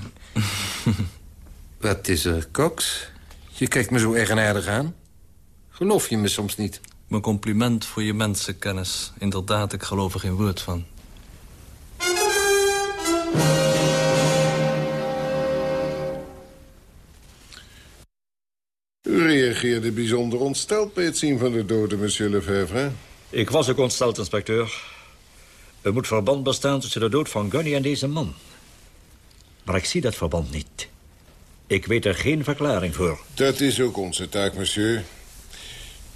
[laughs] Wat is er, Cox? Je kijkt me zo eigenaardig aan. Geloof je me soms niet? Mijn compliment voor je mensenkennis. Inderdaad, ik geloof er geen woord van. U reageerde bijzonder ontsteld bij het zien van de doden, monsieur Lefebvre. Ik was ook ontsteld, inspecteur. Er moet verband bestaan tussen de dood van Gunny en deze man. Maar ik zie dat verband niet. Ik weet er geen verklaring voor. Dat is ook onze taak, monsieur.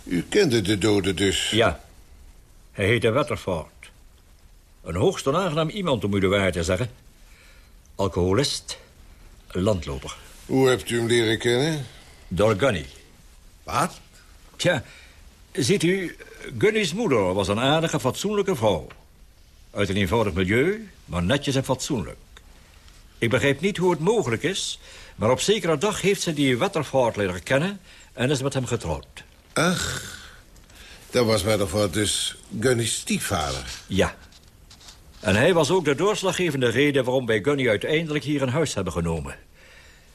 U kende de doden dus? Ja. Hij heette Wetterford. Een hoogst onaangenaam iemand, om u de waarheid te zeggen. Alcoholist, landloper. Hoe hebt u hem leren kennen? Door Gunny. Wat? Tja, ziet u, Gunny's moeder was een aardige, fatsoenlijke vrouw. Uit een eenvoudig milieu, maar netjes en fatsoenlijk. Ik begrijp niet hoe het mogelijk is... maar op zekere dag heeft ze die Wetterford leren kennen... en is met hem getrouwd. Ach, dat was Wetterford dus Gunny's stiefvader. Ja. En hij was ook de doorslaggevende reden... waarom wij Gunny uiteindelijk hier in huis hebben genomen.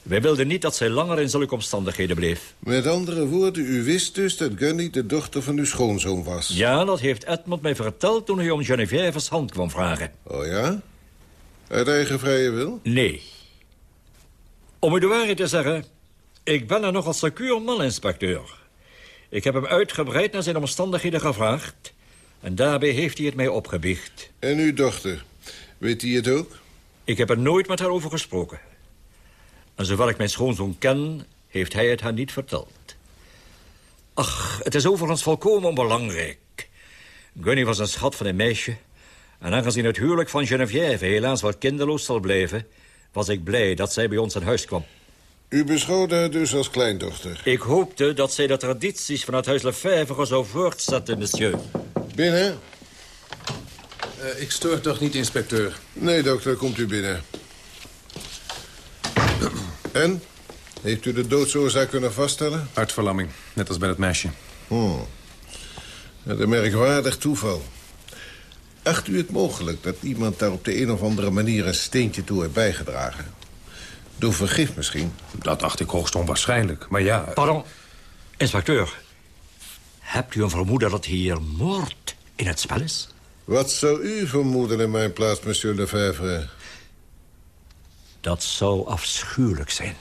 Wij wilden niet dat zij langer in zulke omstandigheden bleef. Met andere woorden, u wist dus dat Gunny de dochter van uw schoonzoon was? Ja, dat heeft Edmond mij verteld toen hij om Genevieve's hand kwam vragen. Oh ja? Uit eigen vrije wil? Nee. Om u de waarheid te zeggen, ik ben er nogal secuur man, inspecteur. Ik heb hem uitgebreid naar zijn omstandigheden gevraagd... en daarbij heeft hij het mij opgebiecht. En uw dochter, weet hij het ook? Ik heb er nooit met haar over gesproken. En zover ik mijn schoonzoon ken, heeft hij het haar niet verteld. Ach, het is overigens volkomen onbelangrijk. Gunny was een schat van een meisje... en aangezien het huwelijk van Geneviève helaas wat kinderloos zal blijven... was ik blij dat zij bij ons in huis kwam. U beschouwde haar dus als kleindochter? Ik hoopte dat zij de tradities van het huis Lefebvre zou voortzetten, monsieur. Binnen? Uh, ik stoor toch niet, inspecteur? Nee, dokter, komt u binnen. [clears throat] En? Heeft u de doodsoorzaak kunnen vaststellen? Hartverlamming, net als bij het meisje. Hmm. Een merkwaardig toeval. Acht u het mogelijk dat iemand daar op de een of andere manier... een steentje toe heeft bijgedragen? Door vergif misschien? Dat dacht ik hoogst onwaarschijnlijk, maar ja... Pardon, inspecteur. Hebt u een vermoeden dat hier moord in het spel is? Wat zou u vermoeden in mijn plaats, monsieur Lefebvre? Dat zou afschuwelijk zijn.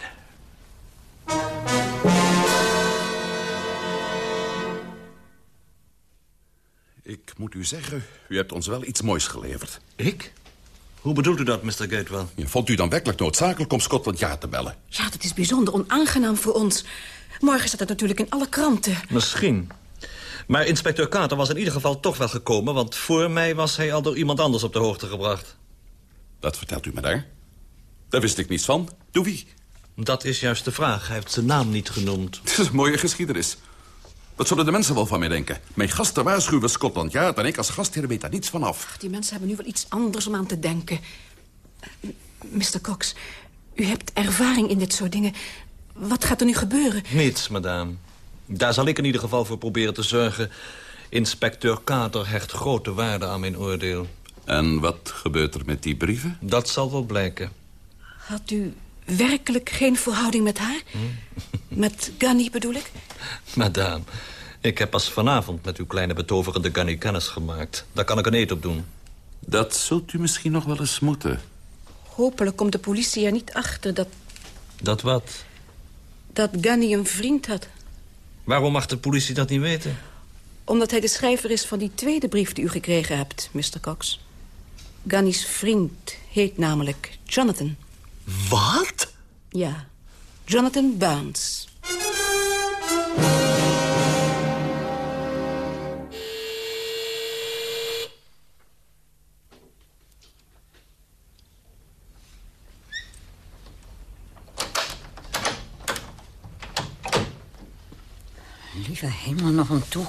Ik moet u zeggen, u hebt ons wel iets moois geleverd. Ik? Hoe bedoelt u dat, Mr. Gatewell? Ja, vond u dan werkelijk noodzakelijk om Scotland Yard te bellen? Ja, dat is bijzonder onaangenaam voor ons. Morgen staat het natuurlijk in alle kranten. Misschien. Maar inspecteur Carter was in ieder geval toch wel gekomen... want voor mij was hij al door iemand anders op de hoogte gebracht. Dat vertelt u me daar? Daar wist ik niets van. Doe wie? Dat is juist de vraag. Hij heeft zijn naam niet genoemd. Het is een mooie geschiedenis. Wat zullen de mensen wel van mij denken? Mijn gasten waarschuwen Scotland Yard en ik als gastheer weet daar niets van af. Die mensen hebben nu wel iets anders om aan te denken. Mr. Cox, u hebt ervaring in dit soort dingen. Wat gaat er nu gebeuren? Niets, madame. Daar zal ik in ieder geval voor proberen te zorgen. Inspecteur Kater hecht grote waarde aan mijn oordeel. En wat gebeurt er met die brieven? Dat zal wel blijken. Had u werkelijk geen verhouding met haar? Hm? Met Gunny bedoel ik? Madame, ik heb pas vanavond met uw kleine betoverende Gunny kennis gemaakt. Daar kan ik een eet op doen. Dat zult u misschien nog wel eens moeten. Hopelijk komt de politie er niet achter dat... Dat wat? Dat Gunny een vriend had. Waarom mag de politie dat niet weten? Omdat hij de schrijver is van die tweede brief die u gekregen hebt, Mr. Cox. Gunny's vriend heet namelijk Jonathan. Wat? Ja, Jonathan Barnes. Lieve hemel, nog een toe.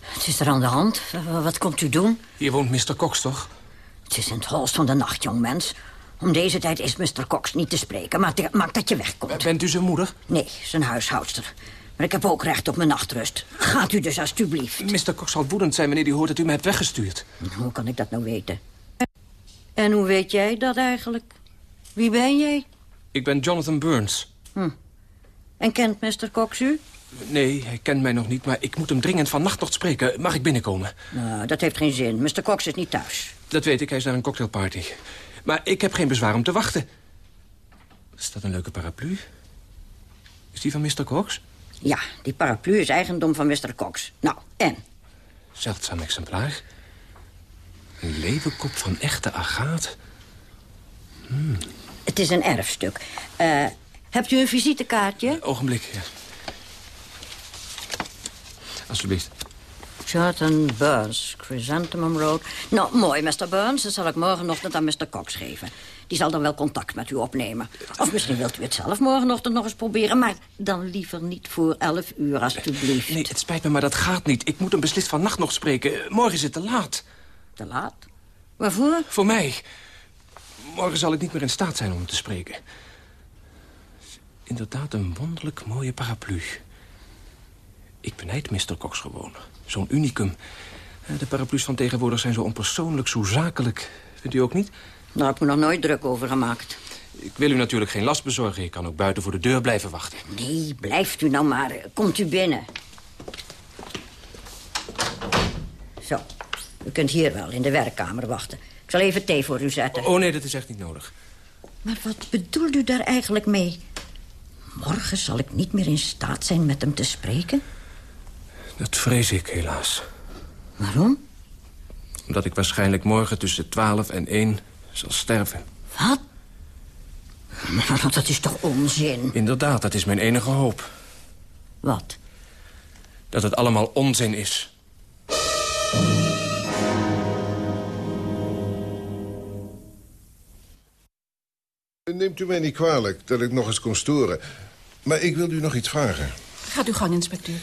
Het is er aan de hand. Wat komt u doen? Hier woont Mr. Cox, toch? Het is in het holst van de nacht, jongmens. Om deze tijd is Mr. Cox niet te spreken, maar maak dat je wegkomt. Bent u zijn moeder? Nee, zijn huishoudster. Maar ik heb ook recht op mijn nachtrust. Gaat u dus alstublieft. Mr. Cox zal woedend zijn wanneer hij hoort dat u me hebt weggestuurd. Hoe kan ik dat nou weten? En hoe weet jij dat eigenlijk? Wie ben jij? Ik ben Jonathan Burns. Hm. En kent Mr. Cox u? Nee, hij kent mij nog niet, maar ik moet hem dringend vannacht nog spreken. Mag ik binnenkomen? Nou, dat heeft geen zin. Mr. Cox is niet thuis. Dat weet ik, hij is naar een cocktailparty. Maar ik heb geen bezwaar om te wachten. Is dat een leuke paraplu? Is die van Mr. Cox? Ja, die paraplu is eigendom van Mr. Cox. Nou, en? Zeldzaam exemplaar. Een leeuwenkop van echte agaat. Hmm. Het is een erfstuk. Uh, hebt u een visitekaartje? Ogenblik, ja. Alsjeblieft. Jonathan Burns, Chrysanthemum Road. Nou, mooi, Mr. Burns. Dat zal ik morgenochtend aan Mr. Cox geven. Die zal dan wel contact met u opnemen. Of misschien wilt u het zelf morgenochtend nog eens proberen... maar dan liever niet voor elf uur, alstublieft. Nee, het spijt me, maar dat gaat niet. Ik moet hem beslist vannacht nog spreken. Morgen is het te laat. Te laat? Waarvoor? Voor mij. Morgen zal ik niet meer in staat zijn om hem te spreken. Inderdaad een wonderlijk mooie paraplu. Ik benijd Mr. Cox gewoon. Zo'n unicum. Eh, de paraplu's van tegenwoordig zijn zo onpersoonlijk, zo zakelijk. Vindt u ook niet? Daar heb ik me nog nooit druk over gemaakt. Ik wil u natuurlijk geen last bezorgen. Ik kan ook buiten voor de deur blijven wachten. Nee, blijft u nou maar. Komt u binnen. Zo, u kunt hier wel in de werkkamer wachten. Ik zal even thee voor u zetten. Oh nee, dat is echt niet nodig. Maar wat bedoelt u daar eigenlijk mee? Morgen zal ik niet meer in staat zijn met hem te spreken? Dat vrees ik helaas. Waarom? Omdat ik waarschijnlijk morgen tussen 12 en 1 zal sterven. Wat? Maar dat is toch onzin? Inderdaad, dat is mijn enige hoop. Wat? Dat het allemaal onzin is. Neemt u mij niet kwalijk dat ik nog eens kon storen. Maar ik wil u nog iets vragen. Gaat u gang, inspecteur.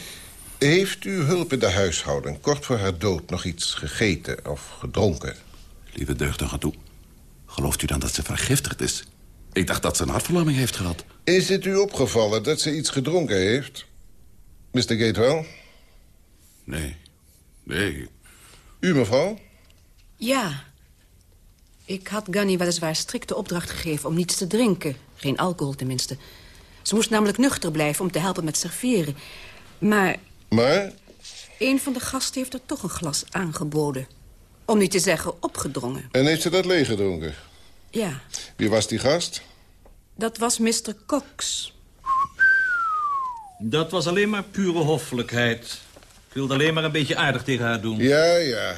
Heeft u hulp in de huishouden kort voor haar dood nog iets gegeten of gedronken? Lieve deugdige toe. Gelooft u dan dat ze vergiftigd is? Ik dacht dat ze een hartverlamming heeft gehad. Is het u opgevallen dat ze iets gedronken heeft? Mr. Gatewell? Nee. Nee. U, mevrouw? Ja. Ik had Gunny weliswaar strikte opdracht gegeven om niets te drinken. Geen alcohol tenminste. Ze moest namelijk nuchter blijven om te helpen met serveren. Maar... Maar? Een van de gasten heeft er toch een glas aangeboden. Om niet te zeggen opgedrongen. En heeft ze dat leeggedronken? Ja. Wie was die gast? Dat was Mr. Cox. Dat was alleen maar pure hoffelijkheid. Ik wilde alleen maar een beetje aardig tegen haar doen. Ja, ja.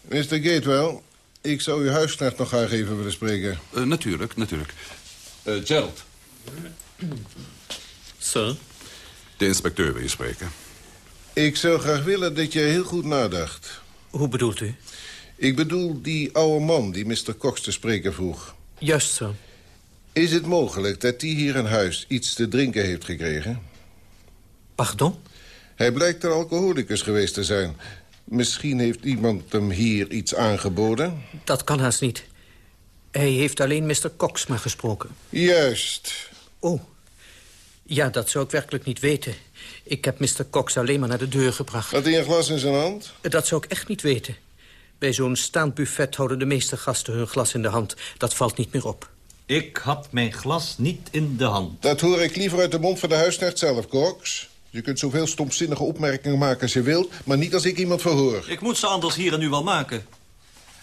Mr. Gatewell, ik zou uw huisknecht nog graag even willen spreken. Uh, natuurlijk, natuurlijk. Uh, Gerald. Sir? De inspecteur wil je spreken. Ik zou graag willen dat je heel goed nadacht. Hoe bedoelt u? Ik bedoel die oude man die Mr. Cox te spreken vroeg. Juist zo. Is het mogelijk dat die hier in huis iets te drinken heeft gekregen? Pardon? Hij blijkt een alcoholicus geweest te zijn. Misschien heeft iemand hem hier iets aangeboden? Dat kan haast niet. Hij heeft alleen Mr. Cox maar gesproken. Juist. Oh. Ja, dat zou ik werkelijk niet weten. Ik heb Mr. Cox alleen maar naar de deur gebracht. Had hij een glas in zijn hand? Dat zou ik echt niet weten. Bij zo'n staand buffet houden de meeste gasten hun glas in de hand. Dat valt niet meer op. Ik had mijn glas niet in de hand. Dat hoor ik liever uit de mond van de huisnecht zelf, Cox. Je kunt zoveel stomzinnige opmerkingen maken als je wilt... maar niet als ik iemand verhoor. Ik moet ze anders hier en nu wel maken.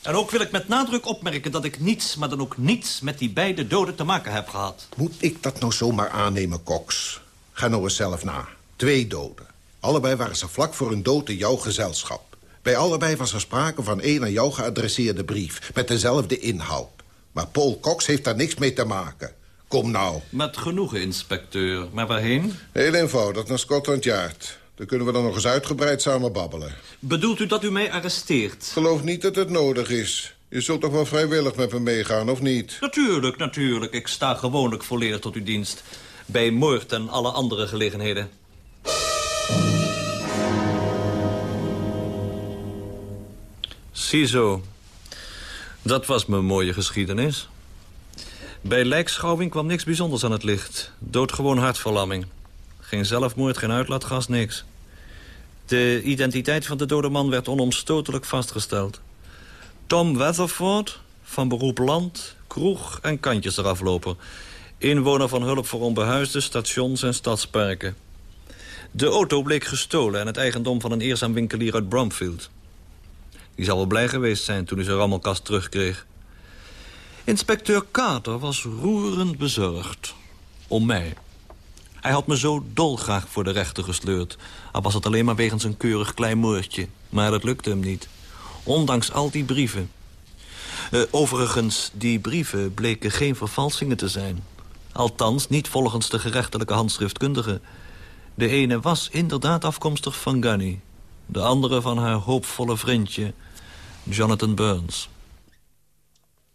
En ook wil ik met nadruk opmerken dat ik niets, maar dan ook niets... met die beide doden te maken heb gehad. Moet ik dat nou zomaar aannemen, Cox? Ga nou eens zelf na. Twee doden. Allebei waren ze vlak voor hun dood in jouw gezelschap. Bij allebei was er sprake van één aan jou geadresseerde brief... met dezelfde inhoud. Maar Paul Cox heeft daar niks mee te maken. Kom nou. Met genoegen, inspecteur. Maar waarheen? Heel eenvoudig, naar Scotland Yard. Dan kunnen we dan nog eens uitgebreid samen babbelen. Bedoelt u dat u mij arresteert? Geloof niet dat het nodig is. Je zult toch wel vrijwillig met me meegaan, of niet? Natuurlijk, natuurlijk. Ik sta gewoonlijk volledig tot uw dienst. Bij moord en alle andere gelegenheden. Ziezo. Dat was mijn mooie geschiedenis. Bij lijkschouwing kwam niks bijzonders aan het licht. Doodgewoon hartverlamming. Geen zelfmoord, geen uitlaatgas, niks. De identiteit van de dode man werd onomstotelijk vastgesteld. Tom Weatherford, van beroep land, kroeg en kantjes eraf lopen. Inwoner van hulp voor onbehuisden, stations en stadsparken. De auto bleek gestolen en het eigendom van een eerzaam winkelier uit Bromfield. Die zal wel blij geweest zijn toen hij zijn rammelkast terugkreeg. Inspecteur Carter was roerend bezorgd. Om mij. Hij had me zo dolgraag voor de rechter gesleurd. Al was het alleen maar wegens een keurig klein moordje. Maar dat lukte hem niet. Ondanks al die brieven. Uh, overigens, die brieven bleken geen vervalsingen te zijn. Althans, niet volgens de gerechtelijke handschriftkundige. De ene was inderdaad afkomstig van Gunny. De andere van haar hoopvolle vriendje, Jonathan Burns.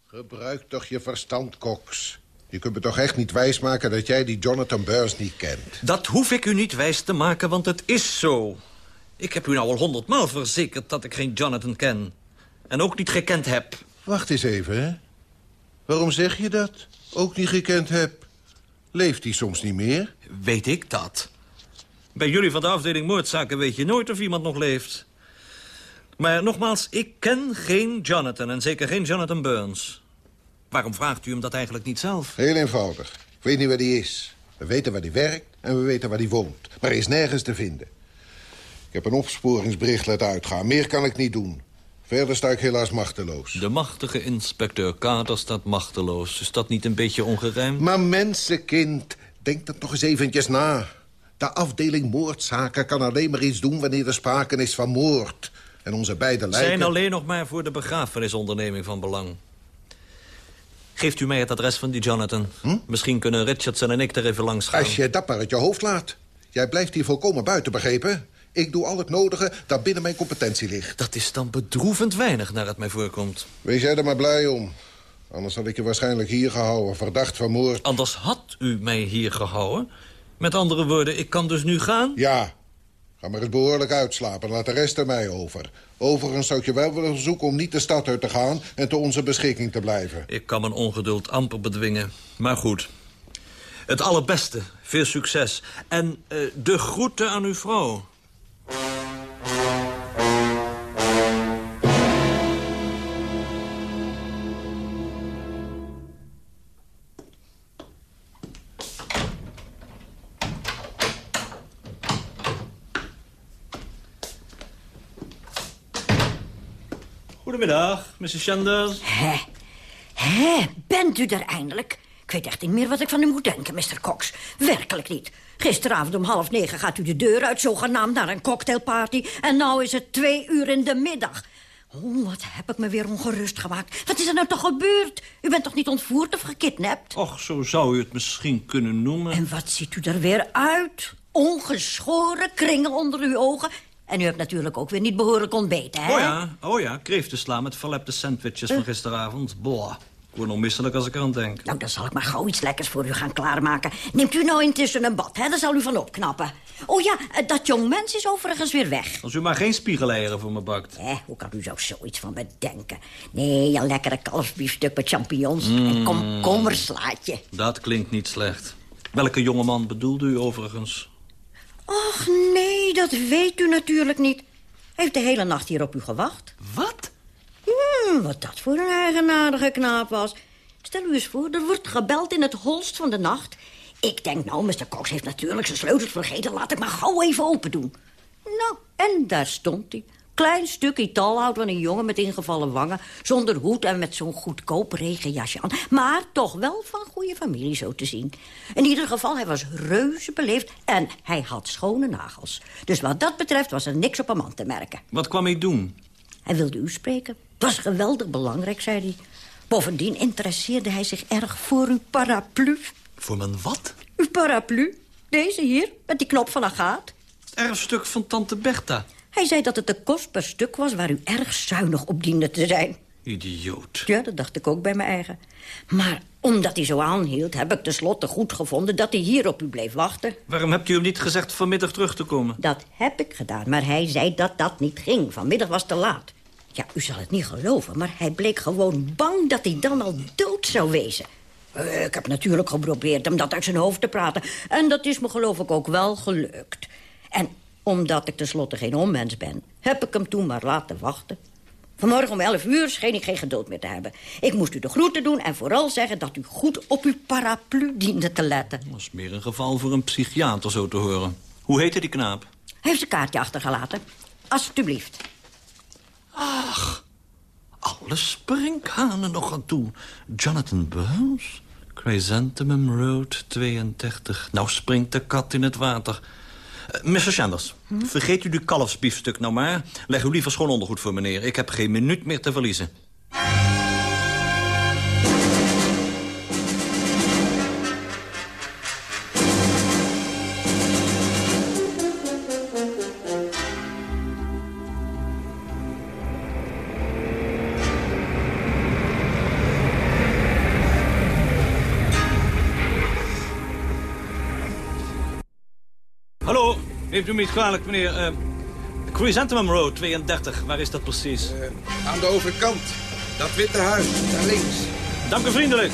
Gebruik toch je verstand, Cox. Je kunt me toch echt niet wijsmaken dat jij die Jonathan Burns niet kent? Dat hoef ik u niet wijs te maken, want het is zo. Ik heb u nou al honderdmaal verzekerd dat ik geen Jonathan ken. En ook niet gekend heb. Wacht eens even, hè. Waarom zeg je dat? Ook niet gekend heb. Leeft hij soms niet meer? Weet ik dat? Bij jullie van de afdeling moordzaken weet je nooit of iemand nog leeft. Maar nogmaals, ik ken geen Jonathan en zeker geen Jonathan Burns. Waarom vraagt u hem dat eigenlijk niet zelf? Heel eenvoudig. Ik weet niet waar hij is. We weten waar hij werkt en we weten waar hij woont. Maar hij is nergens te vinden. Ik heb een opsporingsbericht laten uitgaan. Meer kan ik niet doen. Verder sta ik helaas machteloos. De machtige inspecteur Carter staat machteloos. Is dat niet een beetje ongerijmd? Maar mensenkind, denk dat nog eens eventjes na. De afdeling moordzaken kan alleen maar iets doen... wanneer er sprake is van moord. En onze beide lijken... Zijn alleen nog maar voor de begrafenisonderneming van belang. Geeft u mij het adres van die Jonathan. Hm? Misschien kunnen Richardson en ik er even langs gaan. Als je dat maar uit je hoofd laat. Jij blijft hier volkomen buiten, begrepen? Ik doe al het nodige dat binnen mijn competentie ligt. Dat is dan bedroevend weinig, naar het mij voorkomt. Wees jij er maar blij om. Anders had ik je waarschijnlijk hier gehouden, verdacht van moord. Anders had u mij hier gehouden? Met andere woorden, ik kan dus nu gaan? Ja. Ga maar eens behoorlijk uitslapen. Laat de rest er mij over. Overigens zou ik je wel willen verzoeken om niet de stad uit te gaan... en te onze beschikking te blijven. Ik kan mijn ongeduld amper bedwingen. Maar goed. Het allerbeste. Veel succes. En uh, de groeten aan uw vrouw. Goedemiddag, Mrs. Sanders. Hé, hé, bent u er eindelijk? Ik weet echt niet meer wat ik van u moet denken, Mr. Cox. Werkelijk niet. Gisteravond om half negen gaat u de deur uit, zogenaamd naar een cocktailparty. En nou is het twee uur in de middag. Oh, wat heb ik me weer ongerust gemaakt. Wat is er nou toch gebeurd? U bent toch niet ontvoerd of gekidnapt? Och, zo zou u het misschien kunnen noemen. En wat ziet u er weer uit? Ongeschoren, kringen onder uw ogen. En u hebt natuurlijk ook weer niet behoorlijk ontbeten, hè? Oh ja, oh ja, kreeftensla met verlepte sandwiches van gisteravond. Boah, ik word nog misselijk als ik aan denk. Nou, dan zal ik maar gauw iets lekkers voor u gaan klaarmaken. Neemt u nou intussen een bad, hè? Daar zal u van opknappen. Oh ja, eh, dat jongmens is overigens weer weg. Als u maar geen spiegeleieren voor me bakt. Eh, hoe kan u zo zoiets van me denken? Nee, een lekkere kalfsbiefstuk met champignons mm. en komkommerslaatje. Dat klinkt niet slecht. Welke jongeman bedoelde u overigens? Och, nee, dat weet u natuurlijk niet. Hij heeft de hele nacht hier op u gewacht. Wat? Hmm, wat dat voor een eigenaardige knaap was. Stel u eens voor, er wordt gebeld in het holst van de nacht. Ik denk, nou, Mr. Cox heeft natuurlijk zijn sleutels vergeten. Laat ik maar gauw even open doen. Nou, en daar stond hij. Klein stukje talhout van een jongen met ingevallen wangen... zonder hoed en met zo'n goedkoop regenjasje aan. Maar toch wel van goede familie, zo te zien. In ieder geval, hij was reuze beleefd en hij had schone nagels. Dus wat dat betreft was er niks op een man te merken. Wat kwam hij doen? Hij wilde u spreken. Het was geweldig belangrijk, zei hij. Bovendien interesseerde hij zich erg voor uw paraplu. Voor mijn wat? Uw paraplu. Deze hier, met die knop van agaat. Het erfstuk van tante Bertha. Hij zei dat het een kostbaar stuk was waar u erg zuinig op diende te zijn. Idioot. Ja, dat dacht ik ook bij mijn eigen. Maar omdat hij zo aanhield, heb ik tenslotte goed gevonden... dat hij hier op u bleef wachten. Waarom hebt u hem niet gezegd vanmiddag terug te komen? Dat heb ik gedaan, maar hij zei dat dat niet ging. Vanmiddag was te laat. Ja, u zal het niet geloven, maar hij bleek gewoon bang dat hij dan al dood zou wezen. Eh, Ik heb natuurlijk geprobeerd hem dat uit zijn hoofd te praten. En dat is me geloof ik ook wel gelukt. En omdat ik tenslotte geen onmens ben... heb ik hem toen maar laten wachten. Vanmorgen om 11 uur scheen ik geen geduld meer te hebben. Ik moest u de groeten doen en vooral zeggen dat u goed op uw paraplu diende te letten. Dat is meer een geval voor een psychiater zo te horen. Hoe heette die knaap? Hij heeft een kaartje achtergelaten. Alsjeblieft. Ach, alle sprinkhanen nog aan toe. Jonathan Burns? Chrysanthemum Road 32. Nou springt de kat in het water. Eh, Mr. Sanders, vergeet u die kalfsbiefstuk nou maar. Leg u liever schoon ondergoed voor meneer. Ik heb geen minuut meer te verliezen. Neemt u me niet kwalijk, meneer. eh Chrysanthemum Road 32, waar is dat precies? Aan de overkant. Dat witte huis, daar links. Dank u vriendelijk.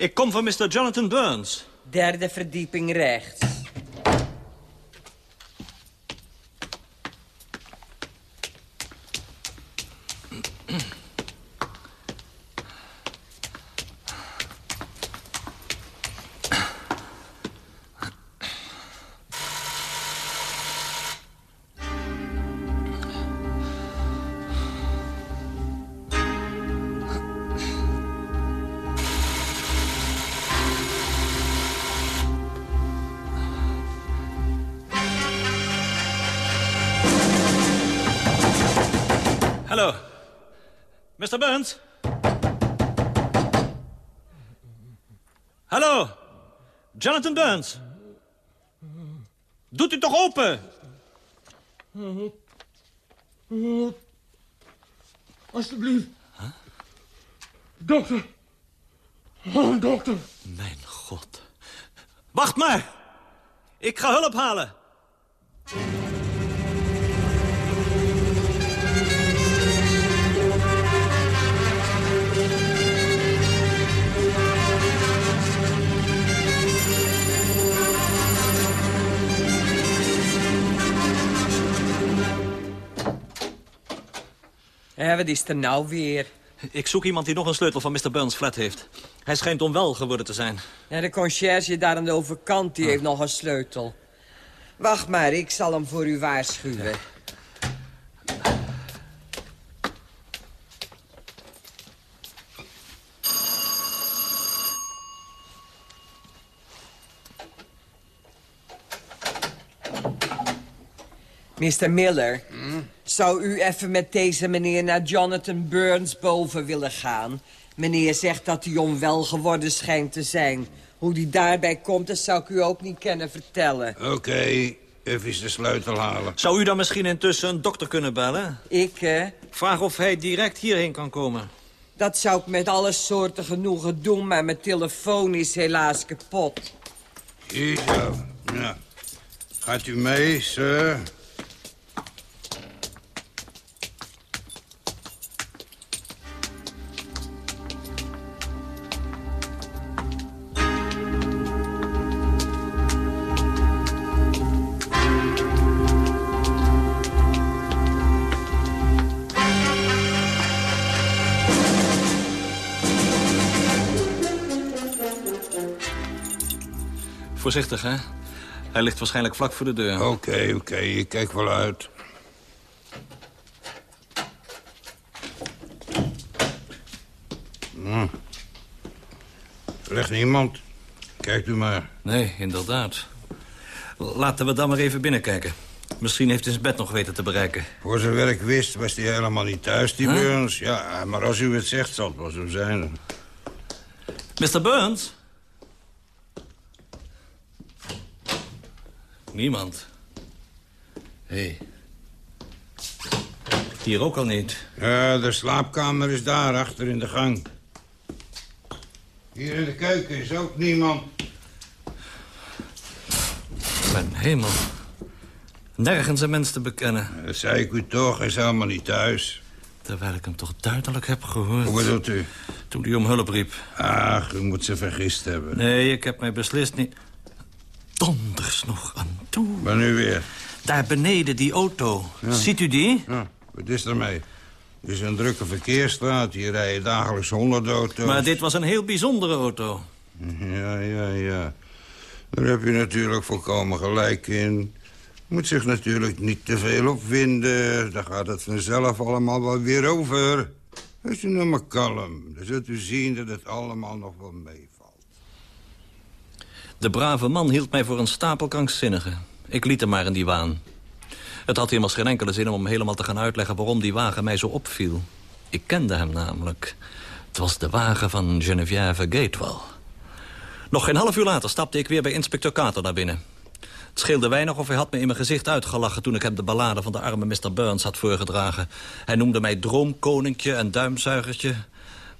Ik kom van Mr. Jonathan Burns. Derde verdieping rechts. Jonathan Burns. Doet u toch open? Alsjeblieft. Dokter. Oh, dokter. Mijn god. Wacht maar. Ik ga hulp halen. Hé, wat is er nou weer? Ik zoek iemand die nog een sleutel van Mr. Burns' flat heeft. Hij schijnt onwel geworden te zijn. Ja, de conciërge daar aan de overkant, die heeft nog een sleutel. Wacht maar, ik zal hem voor u waarschuwen. Mr. Miller, zou u even met deze meneer naar Jonathan Burns boven willen gaan? Meneer zegt dat hij onwel geworden schijnt te zijn. Hoe die daarbij komt, dat zou ik u ook niet kennen vertellen. Oké, even de sleutel halen. Zou u dan misschien intussen een dokter kunnen bellen? Ik, hè? Vraag of hij direct hierheen kan komen. Dat zou ik met alle soorten genoegen doen, maar mijn telefoon is helaas kapot. Hier. Ja. Gaat u mee, sir? Voorzichtig, hè? Hij ligt waarschijnlijk vlak voor de deur. Oké, oké, ik kijk wel uit. Hm. Er ligt niemand. Kijkt u maar. Nee, inderdaad. Laten we dan maar even binnenkijken. Misschien heeft hij zijn bed nog weten te bereiken. Voor zover ik wist was hij helemaal niet thuis, die Huh? Burns. Ja, maar als u het zegt, zal het wel zo zijn. Mr. Burns? Niemand. Hé. Hey. Hier ook al niet. Ja, de slaapkamer is daar, achter in de gang. Hier in de keuken is ook niemand. Mijn hemel. Nergens een mens te bekennen. Dat zei ik u toch, hij is helemaal niet thuis. Terwijl ik hem toch duidelijk heb gehoord. Hoe bedoelt u? Toen hij om hulp riep. Ach, u moet ze vergist hebben. Nee, ik heb mij beslist niet... Donders nog aan toe. Maar nu weer? Daar beneden, die auto. Ja. Ziet u die? Ja, wat is ermee? Het is een drukke verkeersstraat. Hier rijden dagelijks honderd auto's. Maar dit was een heel bijzondere auto. Ja, ja, ja. Daar heb je natuurlijk volkomen gelijk in. Moet zich natuurlijk niet te veel opwinden. Dan gaat het vanzelf allemaal wel weer over. Wees u nou maar kalm. Dan zult u zien dat het allemaal nog wel meevalt. De brave man hield mij voor een stapel krankzinnige. Ik liet hem maar in die waan. Het had immers geen enkele zin om hem helemaal te gaan uitleggen... waarom die wagen mij zo opviel. Ik kende hem namelijk. Het was de wagen van Geneviève Gatewell. Nog geen half uur later stapte ik weer bij inspecteur Carter naar binnen. Het scheelde weinig of hij had me in mijn gezicht uitgelachen... toen ik hem de ballade van de arme Mr. Burns had voorgedragen. Hij noemde mij droomkoninkje en duimzuigertje.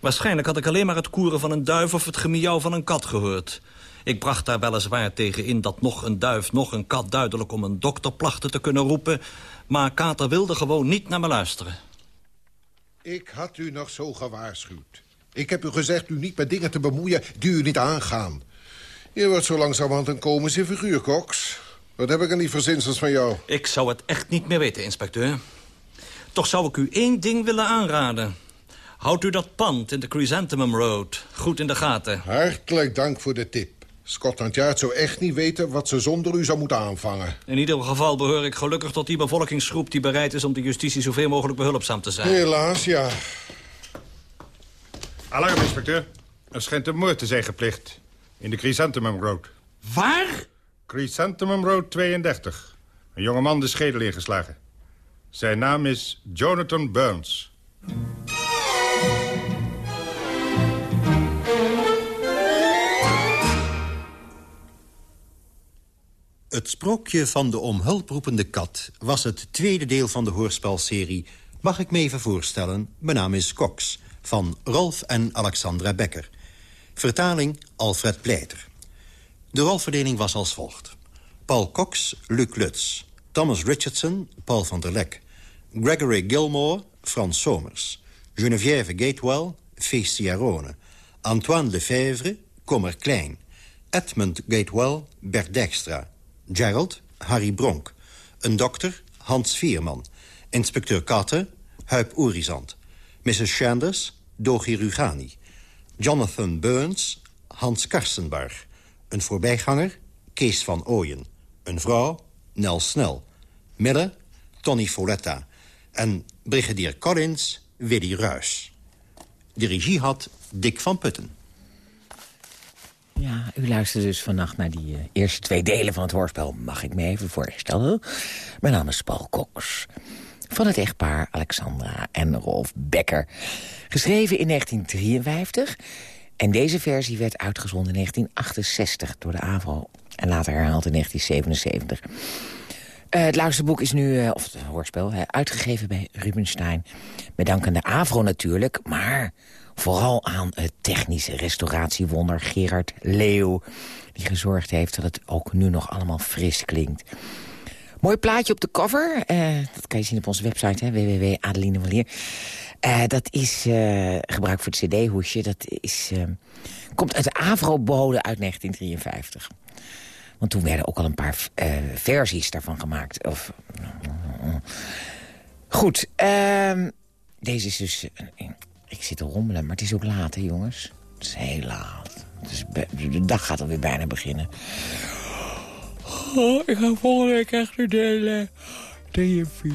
Waarschijnlijk had ik alleen maar het koeren van een duif... of het gemiauw van een kat gehoord. Ik bracht daar weliswaar tegen in dat nog een duif, nog een kat... duidelijk om een dokter plachten te kunnen roepen... maar Kater wilde gewoon niet naar me luisteren. Ik had u nog zo gewaarschuwd. Ik heb u gezegd u niet met dingen te bemoeien die u niet aangaan. Je wordt zo langzamerhand een komische figuur, Cox. Wat heb ik aan die verzinsels van jou? Ik zou het echt niet meer weten, inspecteur. Toch zou ik u één ding willen aanraden. Houdt u dat pand in de Chrysanthemum Road goed in de gaten. Hartelijk dank voor de tip. Scotland Yard zou echt niet weten wat ze zonder u zou moeten aanvangen. In ieder geval behoor ik gelukkig tot die bevolkingsgroep... die bereid is om de justitie zoveel mogelijk behulpzaam te zijn. Helaas, ja. Alarm, inspecteur. Er schijnt een moord te zijn gepleegd. In de Chrysanthemum Road. Waar? Chrysanthemum Road 32. Een jongeman de schedel ingeslagen. Zijn naam is Jonathan Burns. Het sprookje van de om hulp roepende kat... was het tweede deel van de hoorspelserie... Mag ik me even voorstellen, mijn naam is Cox... van Rolf en Alexandra Becker. Vertaling Alfred Pleiter. De rolverdeling was als volgt. Paul Cox, Luc Lutz. Thomas Richardson, Paul van der Lek. Gregory Gilmore, Frans Somers. Geneviève Gatewell, Feest Ciarone. Antoine Lefebvre, Kommer Klein. Edmund Gatewell, Bert Dijkstra. Gerald, Harry Bronk. Een dokter, Hans Vierman. Inspecteur Katte, Huip Oerizant. Mrs. Sanders, Dogi Rugani. Jonathan Burns, Hans Karstenbarg. Een voorbijganger, Kees van Ooyen. Een vrouw, Nel Snel. Midden, Tony Foletta. En brigadier Collins, Willy Ruys. De regie had Dick van Putten. Ja, u luistert dus vannacht naar die eh, eerste twee delen van het hoorspel. Mag ik me even voorstellen? Mijn naam is Paul Cox. Van het echtpaar Alexandra en Rolf Becker. Geschreven in 1953. En deze versie werd uitgezonden in 1968 door de AVRO. En later herhaald in 1977. Eh, het luisterboek is nu, eh, of het hoorspel, uitgegeven bij Rubenstein. Met aan de AVRO natuurlijk, maar vooral aan het technische restauratiewonder Gerard Leeuw. Die gezorgd heeft dat het ook nu nog allemaal fris klinkt. Mooi plaatje op de cover. eh, dat kan je zien op onze website, hè, www.adelinevalier. Eh dat is eh, gebruikt voor het cd-hoesje. Dat is, komt uit de Avro-bode uit 1953. Want toen werden ook al een paar versies daarvan gemaakt. Of, Goed, ehm, deze is dus... ik zit te rommelen, maar het is ook laat, hè, jongens? Het is heel laat. De dag gaat alweer bijna beginnen. Oh, ik ga volgende week echt delen. 3 en 4.